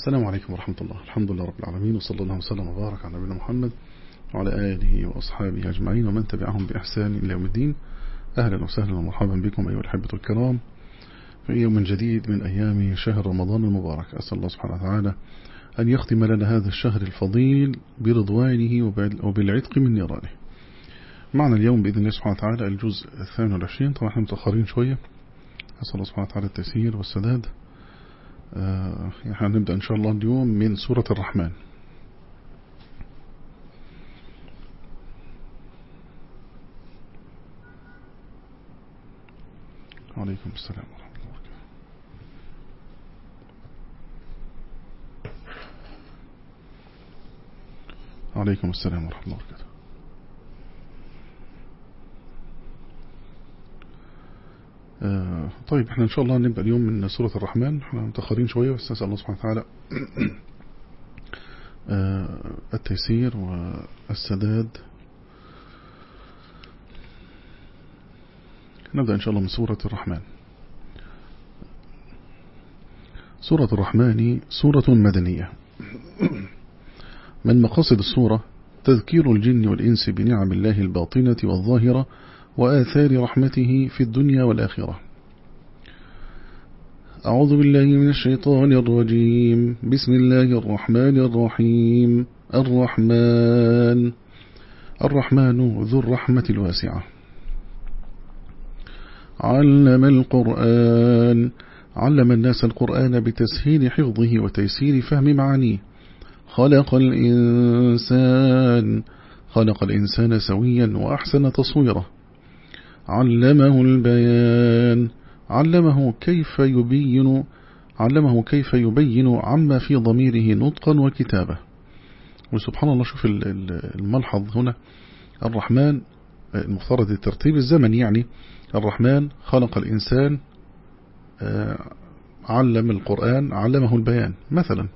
السلام عليكم ورحمة الله. الحمد لله رب العالمين وصلى الله وسلم وبارك على نبينا محمد وعلى آله وأصحابه أجمعين ومن تبعهم بإحسان إلى يوم الدين. أهلا وسهلا ومرحبا بكم أيها الحبة الكرام في يوم جديد من أيام شهر رمضان المبارك. أسأل الله سبحانه وتعالى أن يختم لنا هذا الشهر الفضيل برضوانه وبالعتق من نيرانه. معنا اليوم بإذن الله سبحانه وتعالى الجزء الثامن والعشرين. طبعا إحنا متأخرين شوية. أسأل الله سبحانه وتعالى التسيير والسداد. هنبدأ إن شاء الله اليوم من سورة الرحمن. عليكم السلام ورحمة الله وبركاته. عليكم السلام ورحمة الله وبركاته. آه طيب إحنا إن شاء الله نبدأ اليوم من سورة الرحمن. إحنا متأخرين شوية بس نسأل الله سبحانه وتعالى آه التيسير والسداد. نبدأ إن شاء الله من سورة الرحمن. سورة الرحمن سورة مدنية. من مقاصد السورة؟ تذكير الجن والإنس بنعم الله الباطنة والظاهرة وآثار رحمته في الدنيا والآخرة. أعوذ بالله من الشيطان الرجيم. بسم الله الرحمن الرحيم. الرحمن. الرحمن ذو الرحمة الواسعة. علم القرآن. علم الناس القرآن بتسهيل حفظه وتيسير فهم معانيه. خلق الإنسان. خلق الإنسان سويا وأحسن تصويره. علمه البيان. علمه كيف يبين علمه كيف يبين عما في ضميره نطقا وكتابة. وسبحان الله شوف الملحظ هنا. الرحمن المفترض الترتيب الزمني يعني. الرحمن خلق الإنسان علم القرآن علمه البيان مثلا.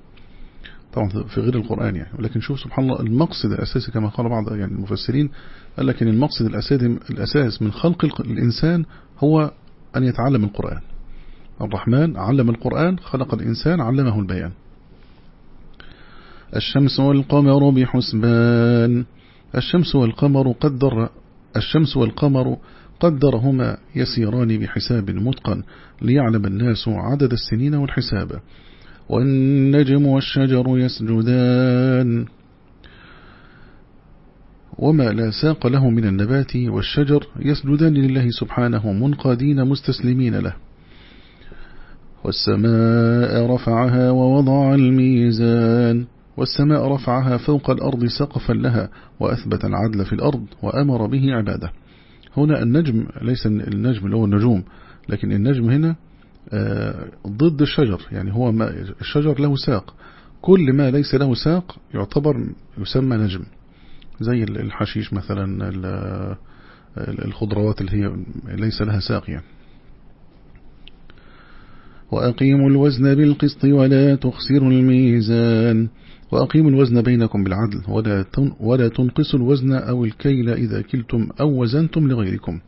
طبعا في غير القرآن يعني. ولكن شوف سبحان الله المقصد الأساسي كما قال بعض يعني المفسرين قال لك إن المقصد الأساسي الأساس من خلق الإنسان هو أن يتعلم القرآن. الرحمن علم القرآن خلق الإنسان علمه البيان. الشمس والقمر بحسبان. الشمس والقمر قدر الشمس والقمر قدرهما يسيران بحساب متقن ليعلم الناس عدد السنين والحساب. والنجم والشجر يسجدان. وما لا ساق له من النبات والشجر يسجدان لله سبحانه منقادين مستسلمين له. والسماء رفعها ووضع الميزان. والسماء رفعها فوق الأرض سقفا لها وأثبت العدل في الأرض وأمر به عباده. هنا النجم ليس النجم اللي هو النجوم لكن النجم هنا ضد الشجر يعني هو ما الشجر له ساق. كل ما ليس له ساق يعتبر يسمى نجم. زي الحشيش مثلا الخضروات اللي هي ليس لها ساق يعني. وأقيموا الوزن بالقسط ولا تخسروا الميزان. وأقيموا الوزن بينكم بالعدل. ولا ولا تنقصوا الوزن أو الكيل إذا كلتم أو وزنتم لغيركم.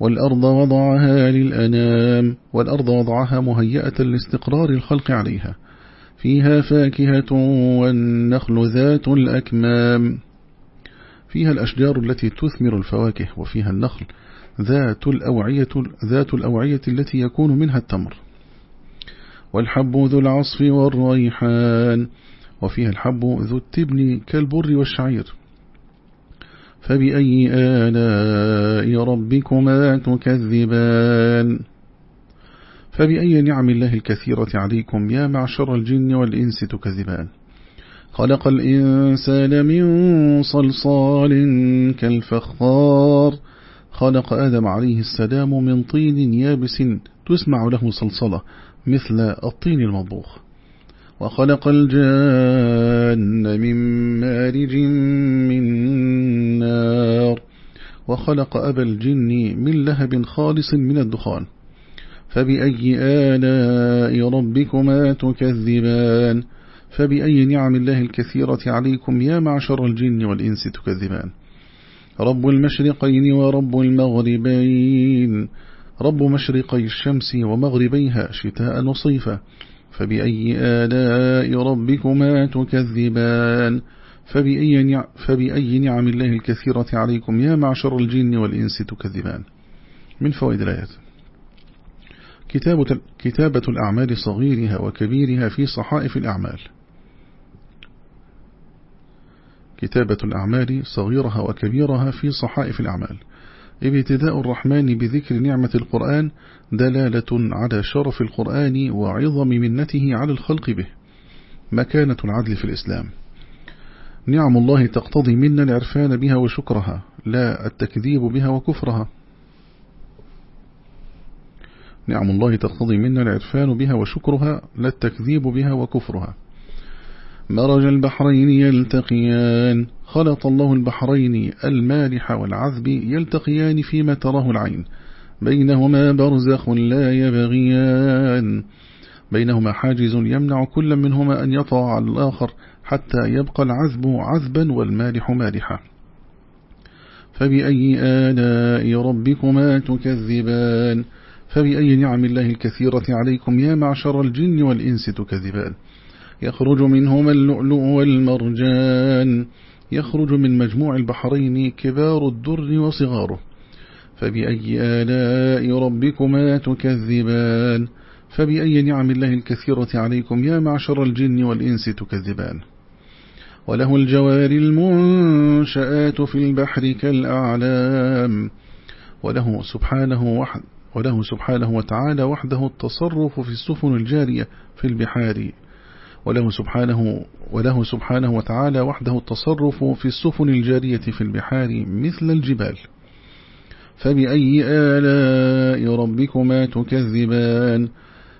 والأرض وضعها للأنام والأرض وضعها مهيئة لاستقرار الخلق عليها. فيها فاكهة والنخل ذات الأكمام. فيها الأشجار التي تثمر الفواكه وفيها النخل ذات الأوعية, ذات الأوعية التي يكون منها التمر. والحب ذو العصف والريحان. وفيها الحب ذو التبن كالبر والشعير. فبأي آلاء ربكما تكذبان؟ فبأي نعم الله الكثيرة عليكم يا معشر الجن والإنس تكذبان؟ خلق الإنسان من صلصال كالفخار. خلق آدم عليه السلام من طين يابس تسمع له صلصلة مثل الطين المطبوخ. وخلق الجان من مارج من نار وخلق أبا الجن من لهب خالص من الدخان. فبأي آلاء ربكما تكذبان؟ فبأي نعم الله الكثيرة عليكم يا معشر الجن والإنس تكذبان؟ رب المشرقين ورب المغربين رب مشرقي الشمس ومغربيها شتاء وصيفا. فبأي آلاء ربكما تكذبان؟ فبأي, فبأي نعم الله الكثيرة عليكم يا معشر الجن والإنس تكذبان؟ من فوائد الآيات. كتابة, كتابة الأعمال صغيرها وكبيرها في صحائف الأعمال. كتابة الأعمال صغيرها وكبيرها في صحائف الأعمال. ابتداء الرحمن بذكر نعمة القرآن دلالة على شرف القرآن وعظم منته على الخلق به. مكانة العدل في الإسلام. نعم الله تقتضي منا العرفان بها وشكرها لا التكذيب بها وكفرها. نعم الله تقتضي منا العرفان بها وشكرها لا التكذيب بها وكفرها. مرج البحرين يلتقيان. خلط الله البحرين المالح والعذب يلتقيان فيما تراه العين. بينهما برزخ لا يبغيان. بينهما حاجز يمنع كل منهما أن يطع على الآخر حتى يبقى العذب عذبا والمالح مالحا. فبأي آلاء ربكما تكذبان؟ فبأي نعم الله الكثيرة عليكم يا معشر الجن والإنس تكذبان؟ يخرج منهما اللؤلؤ والمرجان. يخرج من مجموع البحرين كبار الدر وصغاره. فبأي آلاء ربكما تكذبان؟ فبأي نعم الله الكثيرة عليكم يا معشر الجن والإنس تكذبان؟ وله الجوار المنشآت في البحر كالأعلام. وله سبحانه وحد وله سبحانه وتعالى وحده التصرف في السفن الجارية في البحار. وله سبحانه وله سبحانه وتعالى وحده التصرف في السفن الجارية في البحار مثل الجبال. فبأي آلاء ربكما تكذبان؟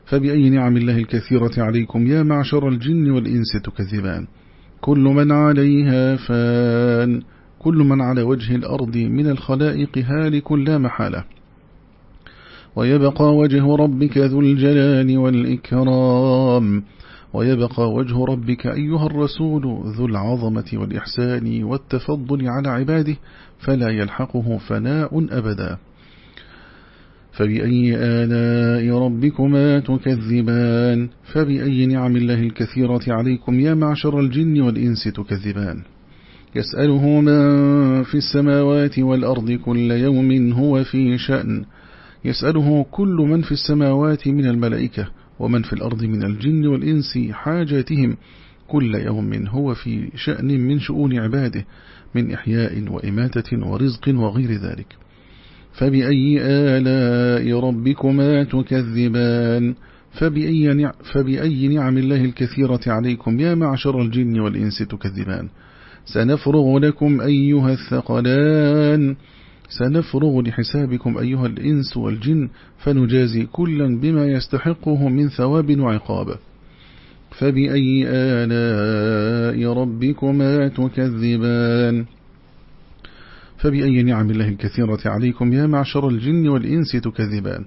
فبأي نعم الله الكثيرة عليكم يا معشر الجن والإنس تكذبان؟ كل من عليها فان كل من على وجه الأرض من الخلائق هالك لا محالة. ويبقى وجه ربك ذو الجلال والإكرام. ويبقى وجه ربك أيها الرسول ذو العظمة والإحسان والتفضل على عباده فلا يلحقه فناء أبدا. فبأي آلاء ربكما تكذبان؟ فبأي نعم الله الكثيرة عليكم يا معشر الجن والإنس تكذبان؟ يسأله من في السماوات والأرض كل يوم هو في شأن. يسأله كل من في السماوات من الملائكة ومن في الأرض من الجن والإنس حاجاتهم كل يوم هو في شأن من شؤون عباده من إحياء وإماتة ورزق وغير ذلك. فبأي آلاء ربكما تكذبان؟ فبأي, نع فبأي نعم الله الكثيرة عليكم يا معشر الجن والإنس تكذبان؟ سنفرغ لكم أيها الثقلان. سنفرغ لحسابكم أيها الإنس والجن فنجازي كلا بما يستحقه من ثواب وعقاب. فبأي آلاء ربكما تكذبان؟ فبأي نعم الله الكثيرة عليكم يا معشر الجن والإنس تكذبان؟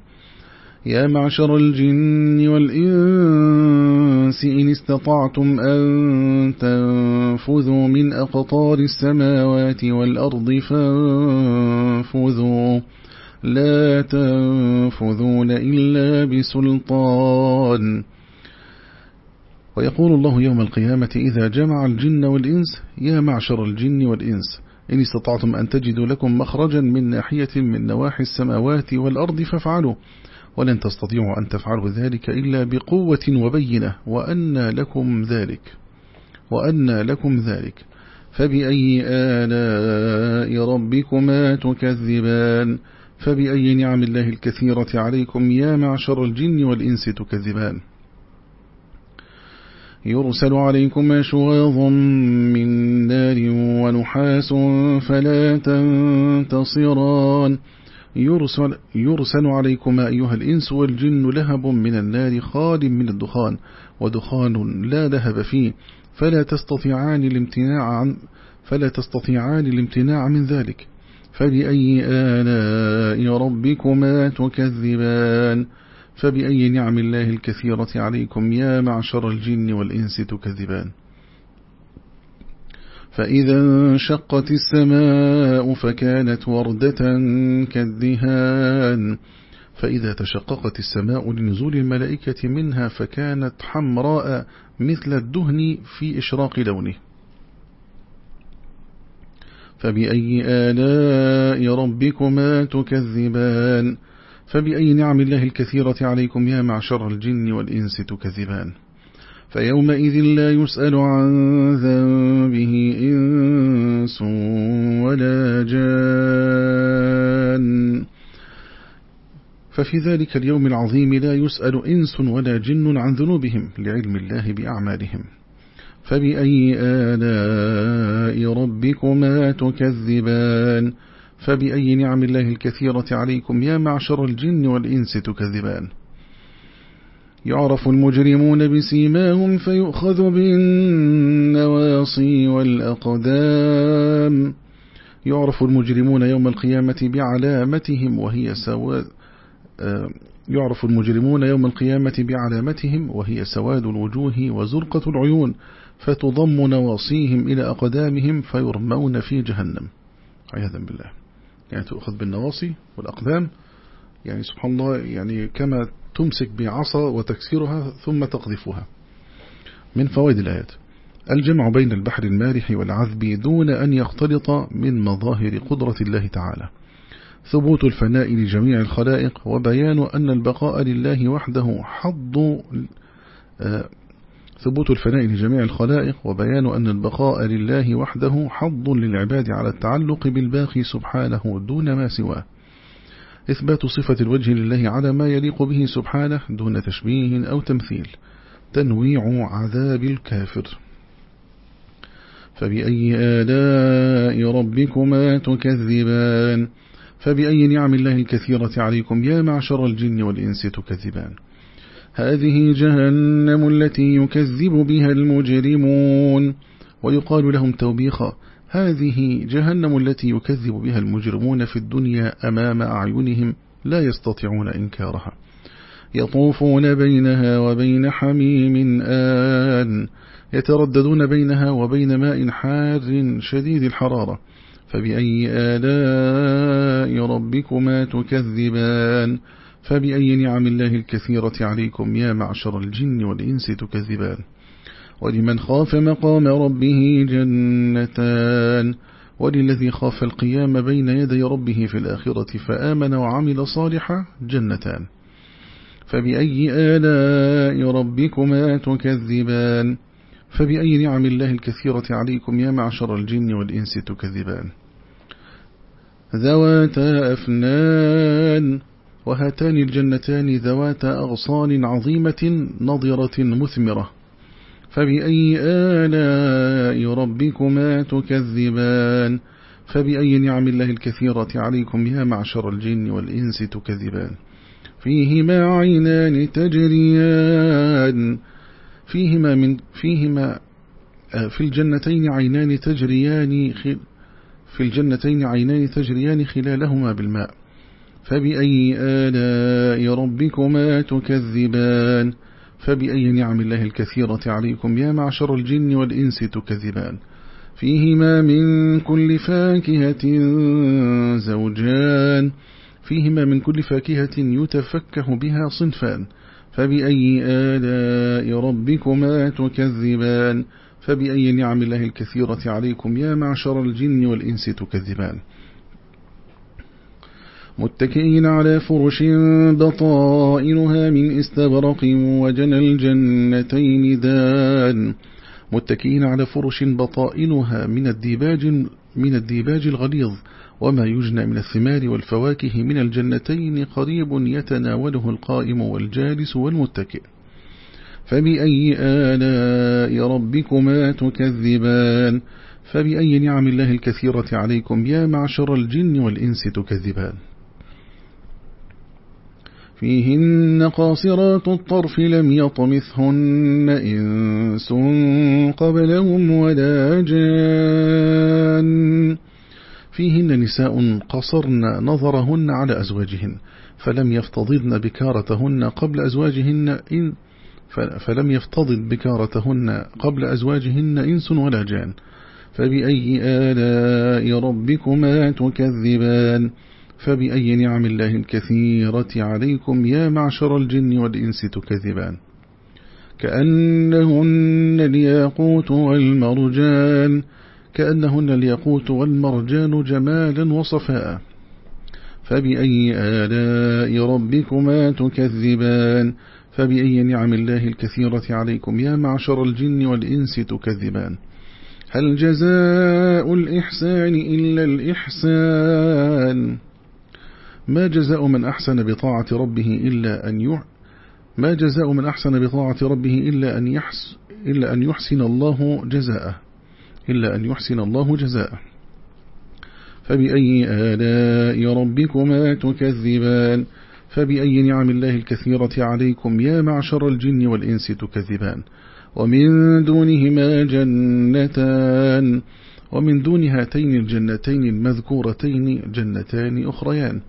يا معشر الجن والإنس إن استطعتم أن تنفذوا من أقطار السماوات والأرض فانفذوا. لا تنفذون إلا بسلطان. ويقول الله يوم القيامة إذا جمع الجن والإنس يا معشر الجن والإنس إن استطعتم أن تجدوا لكم مخرجا من ناحية من نواحي السماوات والأرض فافعلوا. ولن تستطيعوا أن تفعلوا ذلك إلا بقوة وبينة وأن لكم ذلك وأن لكم ذلك. فبأي آلاء ربكما تكذبان؟ فبأي نعم الله الكثيرة عليكم يا معشر الجن والإنس تكذبان؟ يرسل عليكم شواظ من نار ونحاس فلا تنتصران. يرسل, يرسل عليكما أيها الإنس والجن لهب من النار خال من الدخان ودخان لا لهب فيه فلا تستطيعان الامتناع عن فلا تستطيعان الامتناع من ذلك. فبأي آلاء ربكما تكذبان؟ فبأي نعم الله الكثيرة عليكم يا معشر الجن والإنس تكذبان؟ فإذا انشقت السماء فكانت وردة كالدهان. فإذا تشققت السماء لنزول الملائكة منها فكانت حمراء مثل الدهن في إشراق لونه. فبأي آلاء ربكما تكذبان؟ فبأي نعم الله الكثيرة عليكم يا معشر الجن والإنس تكذبان؟ فيومئذ لا يسأل عن ذنبه إنس ولا جان. ففي ذلك اليوم العظيم لا يسأل إنس ولا جن عن ذنوبهم لعلم الله بأعمالهم. فبأي آلاء ربكما تكذبان؟ فبأي نعم الله الكثيرة عليكم يا معشر الجن والإنس تكذبان؟ يعرف المجرمون بسيماهم فيؤخذ بالنواصي والأقدام. يعرف المجرمون يوم القيامة بعلامتهم وهي سواد آه، يعرف المجرمون يوم القيامة بعلامتهم وهي سواد الوجوه وزرقة العيون فتضم نواصيهم إلى أقدامهم فيرمون في جهنم. عياذا بالله. يعني تؤخذ بالنواصي والأقدام يعني سبحان الله يعني كما تمسك بعصا وتكسرها ثم تقذفها من فوائد الآيات. الجمع بين البحر المارح والعذب دون أن يختلط من مظاهر قدرة الله تعالى. ثبوت الفناء لجميع الخلائق وبيان أن البقاء لله وحده حظ آه، ثبوت الفناء لجميع الخلائق وبيان أن البقاء لله وحده حظ للعباد على التعلق بالباقي سبحانه دون ما سواه. إثبات صفة الوجه لله على ما يليق به سبحانه دون تشبيه أو تمثيل. تنويع عذاب الكافر. فبأي آلاء ربكما تكذبان؟ فبأي نعم الله الكثيرة عليكم يا معشر الجن والإنس تكذبان؟ هذه جهنم التي يكذب بها المجرمون. ويقال لهم توبيخا. هذه جهنم التي يكذب بها المجرمون في الدنيا أمام أعينهم لا يستطيعون إنكارها. يطوفون بينها وبين حميم آن. يترددون بينها وبين ماء حار شديد الحرارة. فبأي آلاء ربكما تكذبان؟ فبأي نعم الله الكثيرة عليكم يا معشر الجن والإنس تكذبان؟ ولمن خاف مقام ربه جنتان وللذي خاف القيام بين يدي ربه في الآخرة فآمن وعمل صالحا جنتان فبأي آلاء ربكما تكذبان؟ فبأي نعم الله الكثيرة عليكم يا معشر الجن والإنس تكذبان؟ ذواتا أفنان وهاتان الجنتان ذواتا أغصان عظيمة نضرة مثمرة. فبأي آلاء ربكما تكذبان؟ فبأي نعم الله الكثيرة عليكم يا معشر الجن والإنس تكذبان؟ فيهما عينان تجريان. فيهما من فيهما آه، في الجنتين عينان تجريان في الجنتين عينان تجريان خلالهما بالماء. فبأي آلاء ربكما تكذبان؟ فبأي نعم الله الكثيرة عليكم يا معشر الجن والإنس تكذبان. فيهما من كل فاكهة زوجان. فيهما من كل فاكهة يتفكه بها صنفان. فبأي آلاء ربكما تكذبان. فبأي نعم الله الكثيرة عليكم يا معشر الجن والإنس تكذبان. متكئين على فرش بطائنها من استبرق وجنى الجنتين دان. متكئين على فرش بطائنها من الديباج من الديباج الغليظ. وما يجنى من الثمار والفواكه من الجنتين قريب يتناوله القائم والجالس والمتكئ. فبأي آلاء ربكما تكذبان؟ فبأي نعم الله الكثيرة عليكم يا معشر الجن والإنس تكذبان؟ فيهن قاصرات الطرف لم يطمثهن إنس قبلهم ولا جان. فيهن نساء قصرن نظرهن على أزواجهن فلم يفتضضن بكارتهن قبل أزواجهن إن فلم يفتضد بكارتهن قبل أزواجهن إنس ولا جان. فبأي آلاء ربكما تكذبان؟ فبأي نعم الله الكثيرة عليكم يا معشر الجن والإنس تكذبان؟ كأنهن الياقوت والمرجان كأنهن الياقوت والمرجان جمالا وصفاء. فبأي آلاء ربكما تكذبان؟ فبأي نعم الله الكثيرة عليكم يا معشر الجن والإنس تكذبان؟ هل جزاء الإحسان إلا الإحسان؟ ما جزاء من أحسن بطاعة ربه إلا أن يح ما جزاء من أحسن بطاعة ربه إلا أن يحس إلا أن يحسن الله جزاءه. إلا أن يحسن الله جزاءه. فبأي آلاء ربكما تكذبان؟ فبأي نعم الله الكثيرة عليكم يا معشر الجن والإنس تكذبان؟ ومن دونهما جنتان. ومن دون هاتين الجنتين المذكورتين جنتان أخريان.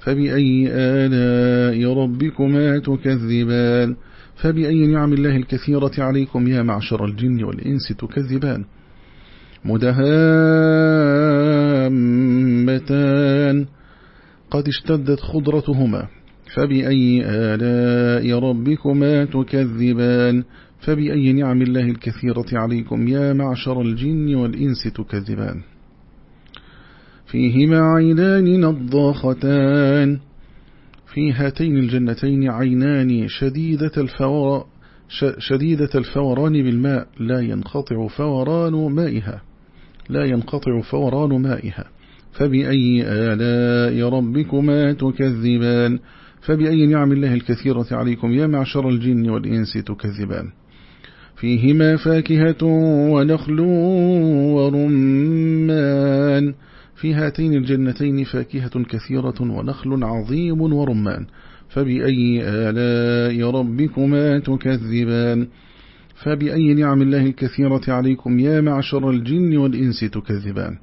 فبأي آلاء ربكما تكذبان؟ فبأي نعم الله الكثيرة عليكم يا معشر الجن والإنس تكذبان؟ مدهامتان. قد اشتدت خضرتهما. فبأي آلاء ربكما تكذبان؟ فبأي نعم الله الكثيرة عليكم يا معشر الجن والإنس تكذبان؟ فيهما عينان نضاختان. في هاتين الجنتين عينان شديدة الفور شديدة الفوران بالماء. لا ينقطع فوران مائها. لا ينقطع فوران مائها. فبأي آلاء ربكما تكذبان؟ فبأي نعم الله الكثيرة عليكم يا معشر الجن والإنس تكذبان؟ فيهما فاكهة ونخل ورمان. في هاتين الجنتين فاكهة كثيرة ونخل عظيم ورمان فبأي آلاء ربكما تكذبان؟ فبأي نعم الله الكثيرة عليكم يا معشر الجن والإنس تكذبان؟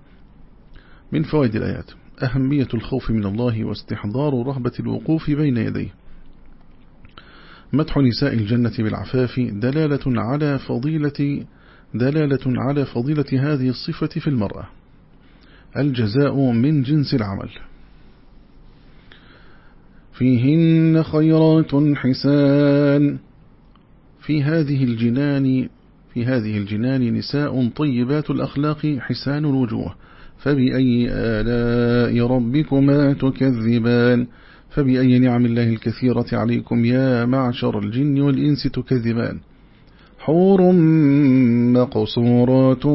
من فوائد الآيات أهمية الخوف من الله واستحضار رهبة الوقوف بين يديه. مدح نساء الجنة بالعفاف دلالة على فضيلة دلالة على فضيلة هذه الصفة في المرأة. الجزاء من جنس العمل. فيهن خيرات حسان. في هذه الجنان في هذه الجنان نساء طيبات الأخلاق حسان الوجوه. فبأي آلاء ربكما تكذبان؟ فبأي نعم الله الكثيرة عليكم يا معشر الجن والإنس تكذبان؟ حور مقصورات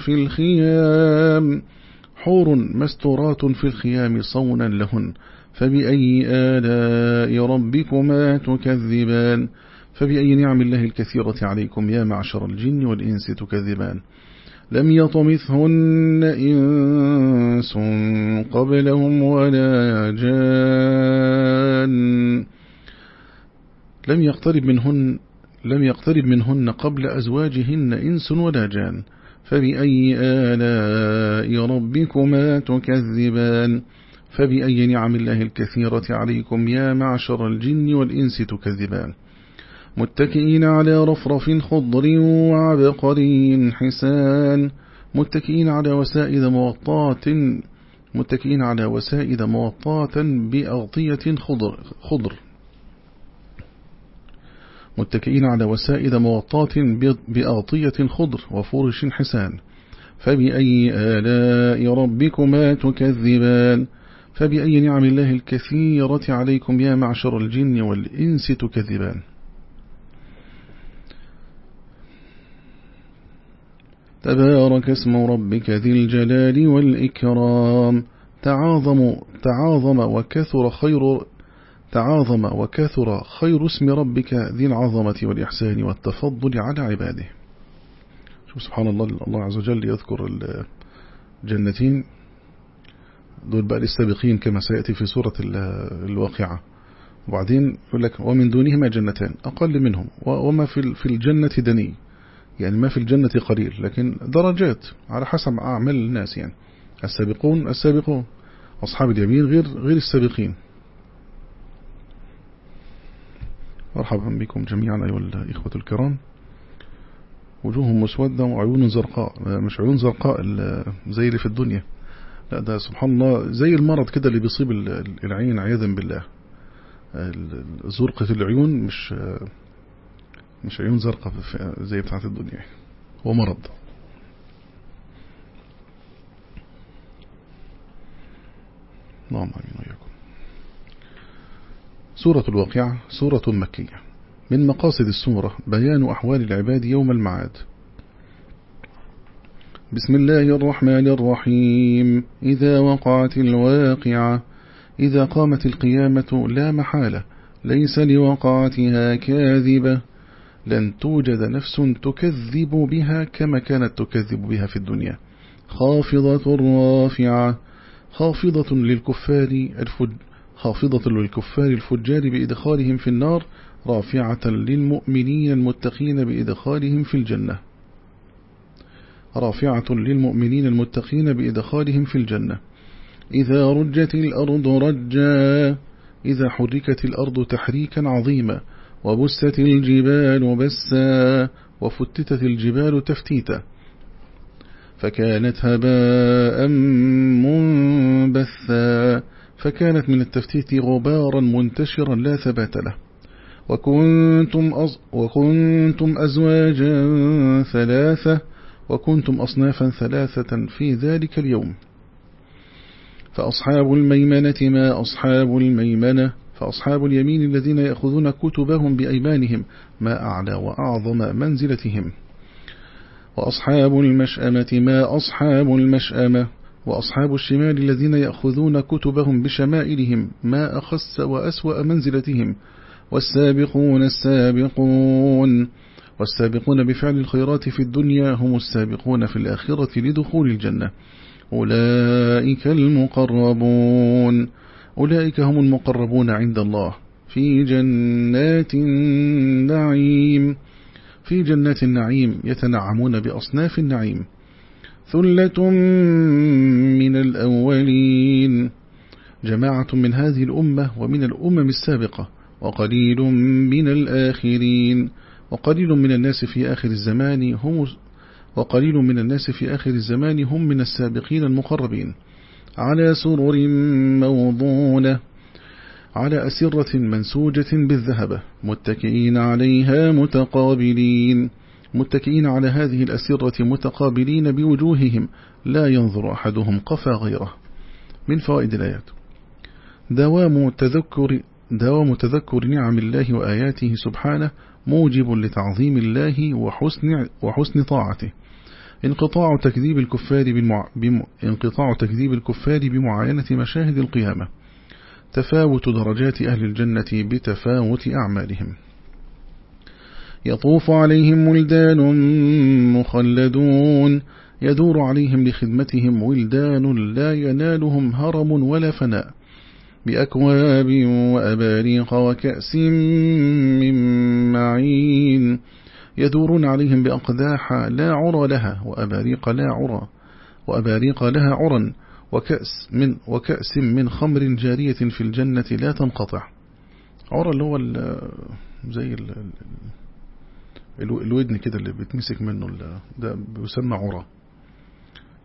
في الخيام. حور مستورات في الخيام صونا لهن فبأي آلاء ربكما تكذبان؟ فبأي نعم الله الكثيرة عليكم يا معشر الجن والإنس تكذبان؟ لم يطمثهن إنس قبلهم ولا جان. لم يقترب منهن لم يقترب منهن قبل أزواجهن إنس ولا جان. فبأي آلاء ربكما تكذبان؟ فبأي نعم الله الكثيرة عليكم يا معشر الجن والإنس تكذبان؟ متكئين على رفرف خضر وعبقري حسان. متكئين على وسائد موطات متكئين على وسائد موطات بأغطية خضر, خضر. متكئين على وسائد موطات بأغطية خضر وفرش حسان. فبأي آلاء ربكما تكذبان؟ فبأي نعم الله الكثيرة عليكم يا معشر الجن والإنس تكذبان؟ تبارك اسم ربك ذي الجلال والإكرام. تعاظم تعاظم وكثر خير تعاظم وكثر خير اسم ربك ذي العظمة والإحسان والتفضل على عباده. شوف سبحان الله الله عز وجل يذكر الجنتين. دول بقى السابقين كما سيأتي في سورة الواقعة. وبعدين يقول لك ومن دونهما جنتان أقل منهم وما في الجنة دني. يعني ما في الجنة قليل لكن درجات على حسب أعمال الناس يعني. السابقون السابقون. أصحاب اليمين غير غير السابقين. مرحبا بكم جميعا أيها الإخوة الكرام. وجوههم مسودة وعيون زرقاء. مش عيون زرقاء زي اللي في الدنيا. لا ده سبحان الله زي المرض كده اللي بيصيب العين عياذا بالله. زرقة العيون مش مش عيون زرقاء زي بتاعت الدنيا. هو مرض. اللهم آمين. وياكم سورة الواقعة سورة مكية. من مقاصد السورة بيان أحوال العباد يوم المعاد. بسم الله الرحمن الرحيم. إذا وقعت الواقعة إذا قامت القيامة لا محالة. ليس لوقعتها كاذبة. لن توجد نفس تكذب بها كما كانت تكذب بها في الدنيا. خافضة رافعة. خافضة للكفار خافضة للكفار الفجار بإدخالهم في النار رافعة للمؤمنين المتقين بإدخالهم في الجنة. رافعة للمؤمنين المتقين بإدخالهم في الجنة. إذا رجت الأرض رجا إذا حركت الأرض تحريكا عظيما وبست الجبال بسا وفتتت الجبال تفتيتا. فكانت هباء منبثا. فكانت من التفتيت غبارا منتشرا لا ثبات له. وكنتم, أز وكنتم أزواجا ثلاثة وكنتم أصنافا ثلاثة في ذلك اليوم. فأصحاب الميمنة ما أصحاب الميمنة فأصحاب اليمين الذين يأخذون كتبهم بأيمانهم ما أعلى وأعظم منزلتهم. وأصحاب المشأمة ما أصحاب المشأمة وأصحاب الشمال الذين يأخذون كتبهم بشمائلهم ما أخس وأسوأ منزلتهم والسابقون السابقون والسابقون بفعل الخيرات في الدنيا هم السابقون في الآخرة لدخول الجنة. أولئك المقربون. أولئك هم المقربون عند الله. في جنات النعيم. في جنات النعيم يتنعمون بأصناف النعيم. ثلة من الأولين. جماعة من هذه الأمة ومن الأمم السابقة وقليل من الآخرين. وقليل من الناس في آخر الزمان هم وقليل من الناس في آخر الزمان هم من السابقين المقربين. على سرر موضونة على أسرة منسوجة بالذهب متكئين عليها متقابلين. متكئين على هذه الأسرة متقابلين بوجوههم لا ينظر أحدهم قفى غيره. من فوائد الآيات. دوام تذكر دوام تذكر نعم الله وآياته سبحانه موجب لتعظيم الله وحسن, وحسن طاعته. انقطاع تكذيب الكفار بمع... بم... انقطاع تكذيب الكفار بمعاينة مشاهد القيامة. تفاوت درجات أهل الجنة بتفاوت أعمالهم. يطوف عليهم ولدان مخلدون. يدور عليهم لخدمتهم ولدان لا ينالهم هرم ولا فناء. بأكواب وأباريق وكأس من معين. يدورون عليهم بأقداح لا عرى لها وأباريق لا عرى وأباريق لها عرى وكأس من, وكأس من خمر جارية في الجنة لا تنقطع. عرى اللي هو زي الودن كده اللي بتمسك منه ده بيسمى عرى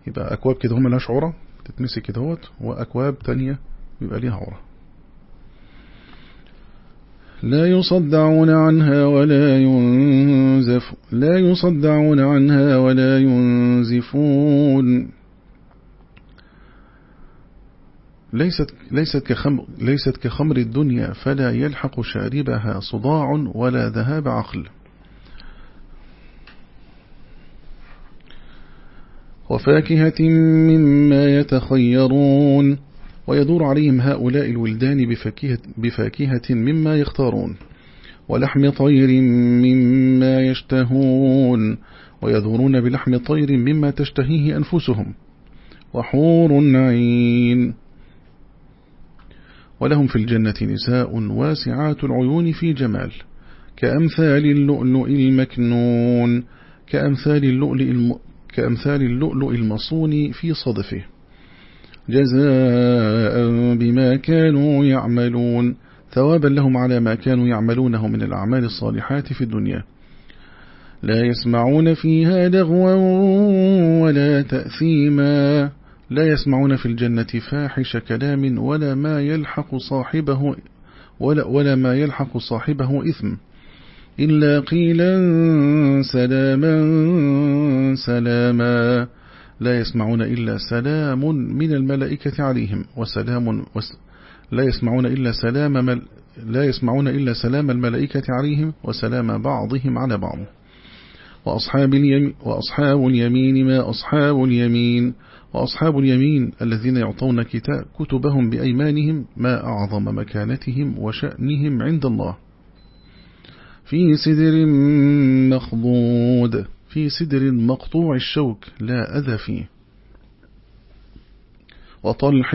يبقى أكواب كده هم لهاش عرى تتمسك كده وأكواب تانية بيبقى ليها عرى لا يصدعون عنها ولا ينزف لا يصدعون عنها ولا ينزفون. ليست ليست كخمر ليست كخمر الدنيا فلا يلحق شاربها صداع ولا ذهاب عقل. وفاكهة مما يتخيرون ويدور عليهم هؤلاء الولدان بفاكهة, بفاكهة مما يختارون ولحم طير مما يشتهون ويدورون بلحم طير مما تشتهيه أنفسهم وحور عين ولهم في الجنة نساء واسعات العيون في جمال كأمثال اللؤلؤ المكنون كأمثال اللؤلؤ. كأمثال اللؤلؤ المصون في صدفه. جزاء بما كانوا يعملون. ثوابا لهم على ما كانوا يعملونه من الأعمال الصالحات في الدنيا. لا يسمعون فيها لغوا ولا تأثيما. لا يسمعون في الجنة فاحش كلام ولا ما يلحق صاحبه ولا, ولا ما يلحق صاحبه إثم. إلا قيلا سلاما سلاما. لا يسمعون إلا سلام من الملائكة عليهم وسلام لا يسمعون إلا سلام مل لا يسمعون إلا سلام الملائكة عليهم وسلام بعضهم على بعض. وأصحاب اليمين, وأصحاب اليمين ما أصحاب اليمين؟ وأصحاب اليمين الذين يعطون كتاب كتبهم بأيمانهم ما أعظم مكانتهم وشأنهم عند الله. في سدر مخضود في سدر مقطوع الشوك لا أذى فيه. وطلح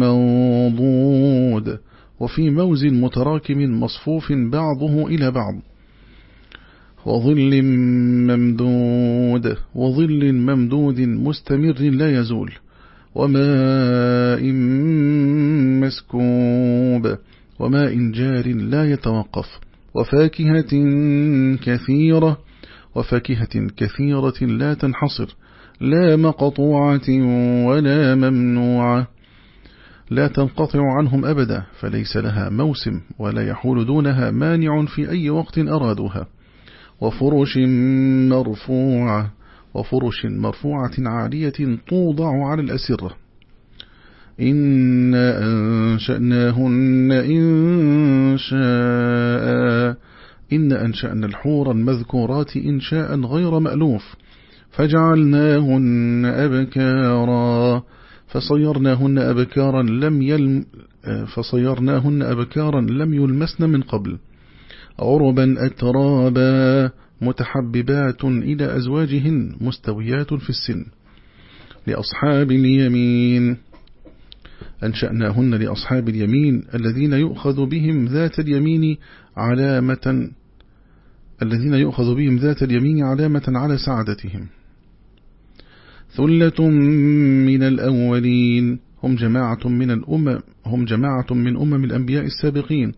منضود وفي موز متراكم مصفوف بعضه إلى بعض. وظل ممدود وظل ممدود مستمر لا يزول. وماء مسكوب وماء جار لا يتوقف. وفاكهة كثيرة وفاكهة كثيرة لا تنحصر لا مقطوعة ولا ممنوعة لا تنقطع عنهم أبدا فليس لها موسم ولا يحول دونها مانع في أي وقت أرادوها. وفرش مرفوعة وفرش مرفوعة عالية توضع على الأسرة. إنا أنشأناهن إن شاء إن أنشأنا الحور المذكورات إنشاء غير مألوف. فجعلناهن أبكارا. فصيرناهن أبكارا لم يلم فصيرناهن أبكارا لم يلمسن من قبل. عربا أترابا. متحببات إلى أزواجهن مستويات في السن. لأصحاب اليمين. أنشأناهن لأصحاب اليمين الذين يؤخذ بهم ذات اليمين علامة الذين يؤخذ بهم ذات اليمين علامة على سعادتهم. ثلة من الأولين هم جماعة من الأمم هم جماعة من أمم الأنبياء السابقين.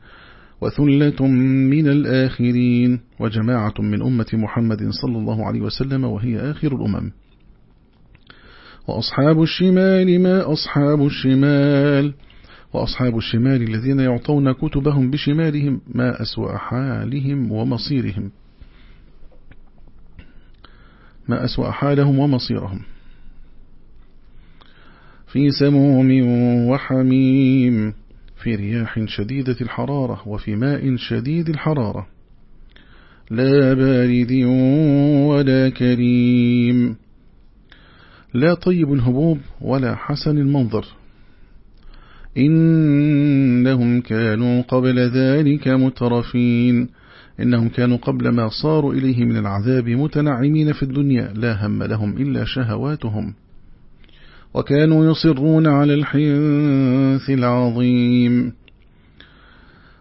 وثلة من الآخرين وجماعة من أمة محمد صلى الله عليه وسلم وهي آخر الأمم. وأصحاب الشمال ما أصحاب الشمال وأصحاب الشمال الذين يعطون كتبهم بشمالهم ما أسوأ حالهم ومصيرهم ما أسوأ حالهم ومصيرهم في سموم وحميم في رياح شديدة الحرارة وفي ماء شديد الحرارة لا بارد ولا كريم لا طيب الهبوب ولا حسن المنظر. إنهم كانوا قبل ذلك مترفين. إنهم كانوا قبل ما صاروا إليه من العذاب متنعمين في الدنيا. لا هم لهم إلا شهواتهم. وكانوا يصرون على الحنث العظيم.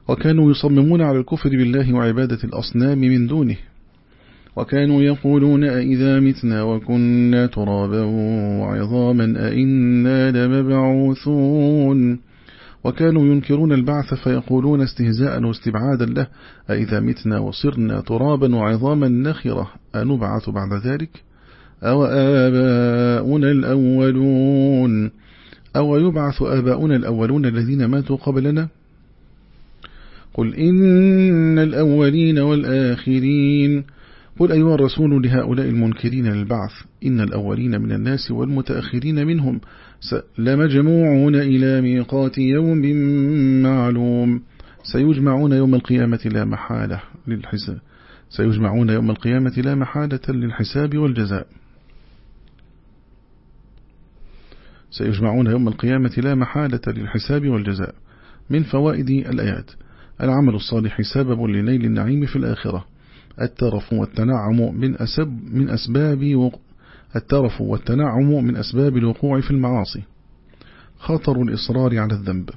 وكانوا يصممون على الكفر بالله وعبادة الأصنام من دونه. وكانوا يقولون أئذا متنا وكنا ترابا وعظاما أئنا لمبعوثون. وكانوا ينكرون البعث فيقولون استهزاء واستبعادا له. أئذا متنا وصرنا ترابا وعظاما نخرة. أنبعث بعد ذلك؟ أو آباؤنا الأولون؟ أو يبعث آباؤنا الأولون الذين ماتوا قبلنا؟ قل إن الأولين والآخرين. قل أيها الرسول لهؤلاء المنكرين للبعث إن الأولين من الناس والمتأخرين منهم. لمجموعون إلى ميقات يوم معلوم. سيجمعون يوم القيامة لا محالة للحساب. سيجمعون يوم القيامة لا محالة للحساب والجزاء. سيجمعون يوم القيامة لا محالة للحساب والجزاء. من فوائد الآيات. العمل الصالح سبب لنيل النعيم في الآخرة. الترف والتنعم من, أسب من أسباب الترف والتنعم من أسباب الوقوع في المعاصي. خطر الإصرار على الذنب.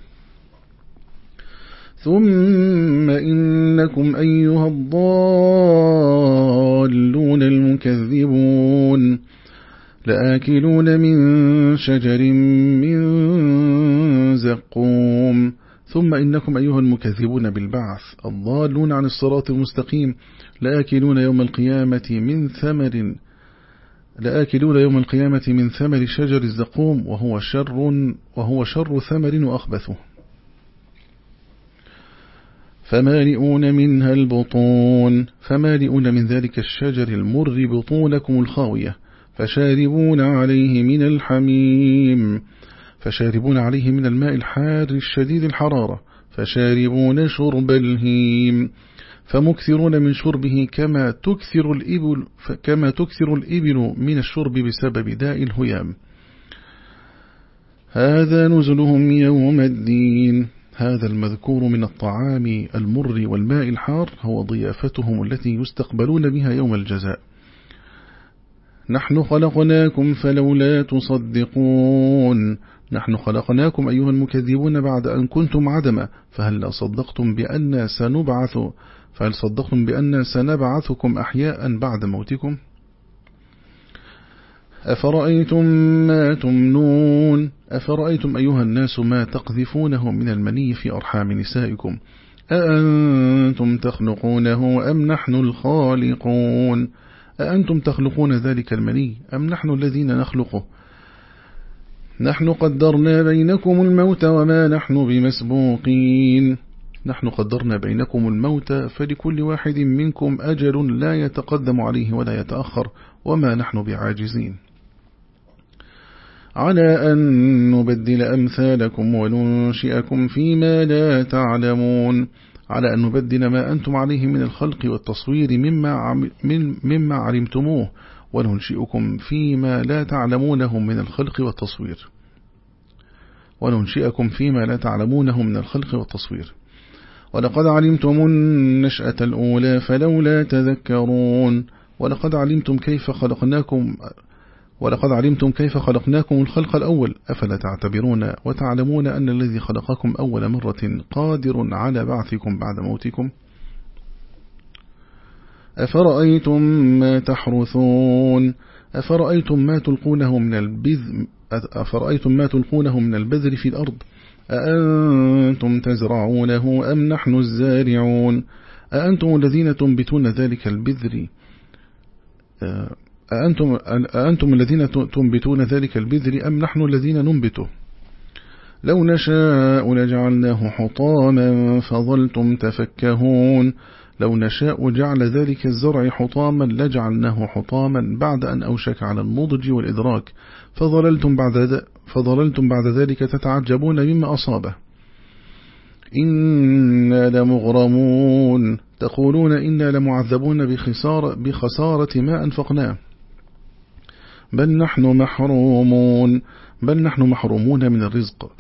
ثم إنكم أيها الضالون المكذبون. لآكلون من شجر من زقوم. ثم إنكم أيها المكذبون بالبعث الضالون عن الصراط المستقيم لآكلون يوم القيامة من ثمر لآكلون يوم القيامة من ثمر شجر الزقوم وهو شر وهو شر ثمر وأخبثه. فمالئون منها البطون فمالئون من ذلك الشجر المر بطونكم الخاوية فشاربون عليه من الحميم. فشاربون عليه من الماء الحار الشديد الحرارة فشاربون شرب الهيم. فمكثرون من شربه كما تكثر الإبل كما تكثر الإبل من الشرب بسبب داء الهيام. هذا نزلهم يوم الدين. هذا المذكور من الطعام المر والماء الحار هو ضيافتهم التي يستقبلون بها يوم الجزاء. نحن خلقناكم فلولا تصدقون. نحن خلقناكم أيها المكذبون بعد أن كنتم عدما فهل صدقتم بأن سنبعث فهل صدقتم بأن سنبعثكم أحياء بعد موتكم؟ أفرأيتم ما تمنون؟ أفرأيتم أيها الناس ما تقذفونه من المني في أرحام نسائكم؟ أأنتم تخلقونه أم نحن الخالقون؟ أأنتم تخلقون ذلك المني أم نحن الذين نخلقه؟ نحن قدرنا بينكم الموت وما نحن بمسبوقين. نحن قدرنا بينكم الموت فلكل واحد منكم أجل لا يتقدم عليه ولا يتأخر وما نحن بعاجزين. على أن نبدل أمثالكم وننشئكم فيما لا تعلمون. على أن نبدل ما أنتم عليه من الخلق والتصوير مما, مما علمتموه. وننشئكم فيما لا تعلمونه من الخلق والتصوير. وننشئكم فيما لا تعلمونه من الخلق والتصوير. ولقد علمتم النشأة الأولى فلولا تذكرون. ولقد علمتم كيف خلقناكم ولقد علمتم كيف خلقناكم الخلق الأول. أفلا تعتبرون وتعلمون أن الذي خلقكم أول مرة قادر على بعثكم بعد موتكم؟ أفرأيتم ما تحرثون؟ أفرأيتم ما تلقونه من البذ أفرأيتم ما تلقونه من البذر في الأرض؟ أأنتم تزرعونه أم نحن الزارعون؟ أأنتم الذين تنبتون ذلك البذر؟ أأنتم, أأنتم الذين تنبتون ذلك البذر أم نحن الذين ننبته؟ لو نشاء لجعلناه حطاما فظلتم تفكهون. لو نشاء جعل ذلك الزرع حطاما لجعلناه حطاما بعد أن أوشك على النضج والإدراك. فظللتم بعد, فظللتم بعد ذلك تتعجبون مما أصابه. إنا لمغرمون. تقولون إنا لمعذبون بخسارة, بخسارة ما أنفقناه. بل نحن محرومون. بل نحن محرومون من الرزق.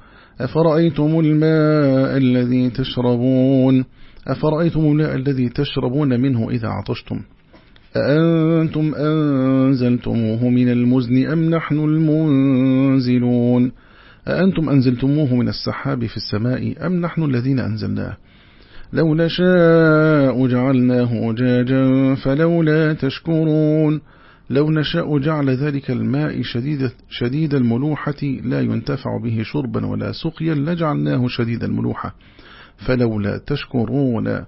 أفرأيتم الماء الذي تشربون؟ أفرأيتم الماء الذي تشربون منه إذا عطشتم؟ أأنتم أنزلتموه من المزن أم نحن المنزلون؟ أأنتم أنزلتموه من السحاب في السماء أم نحن الذين أنزلناه؟ لو نشاء جعلناه جاجا فلولا تشكرون. لو نشاء جعل ذلك الماء شديد, شديد الملوحة لا ينتفع به شربا ولا سقيا لجعلناه شديد الملوحة. فلولا تشكرون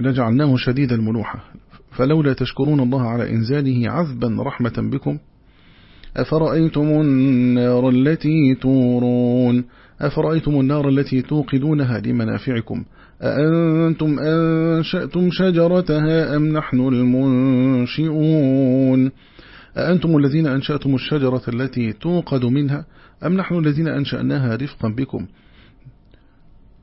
لجعلناه شديد الملوحة. فلولا تشكرون الله على إنزاله عذبا رحمة بكم أفرأيتم النار التي تورون؟ أفرأيتم النار التي توقدونها لمنافعكم؟ أأنتم أنشأتم شجرتها أم نحن المنشئون؟ أأنتم الذين أنشأتم الشجرة التي توقد منها أم نحن الذين أنشأناها رفقا بكم؟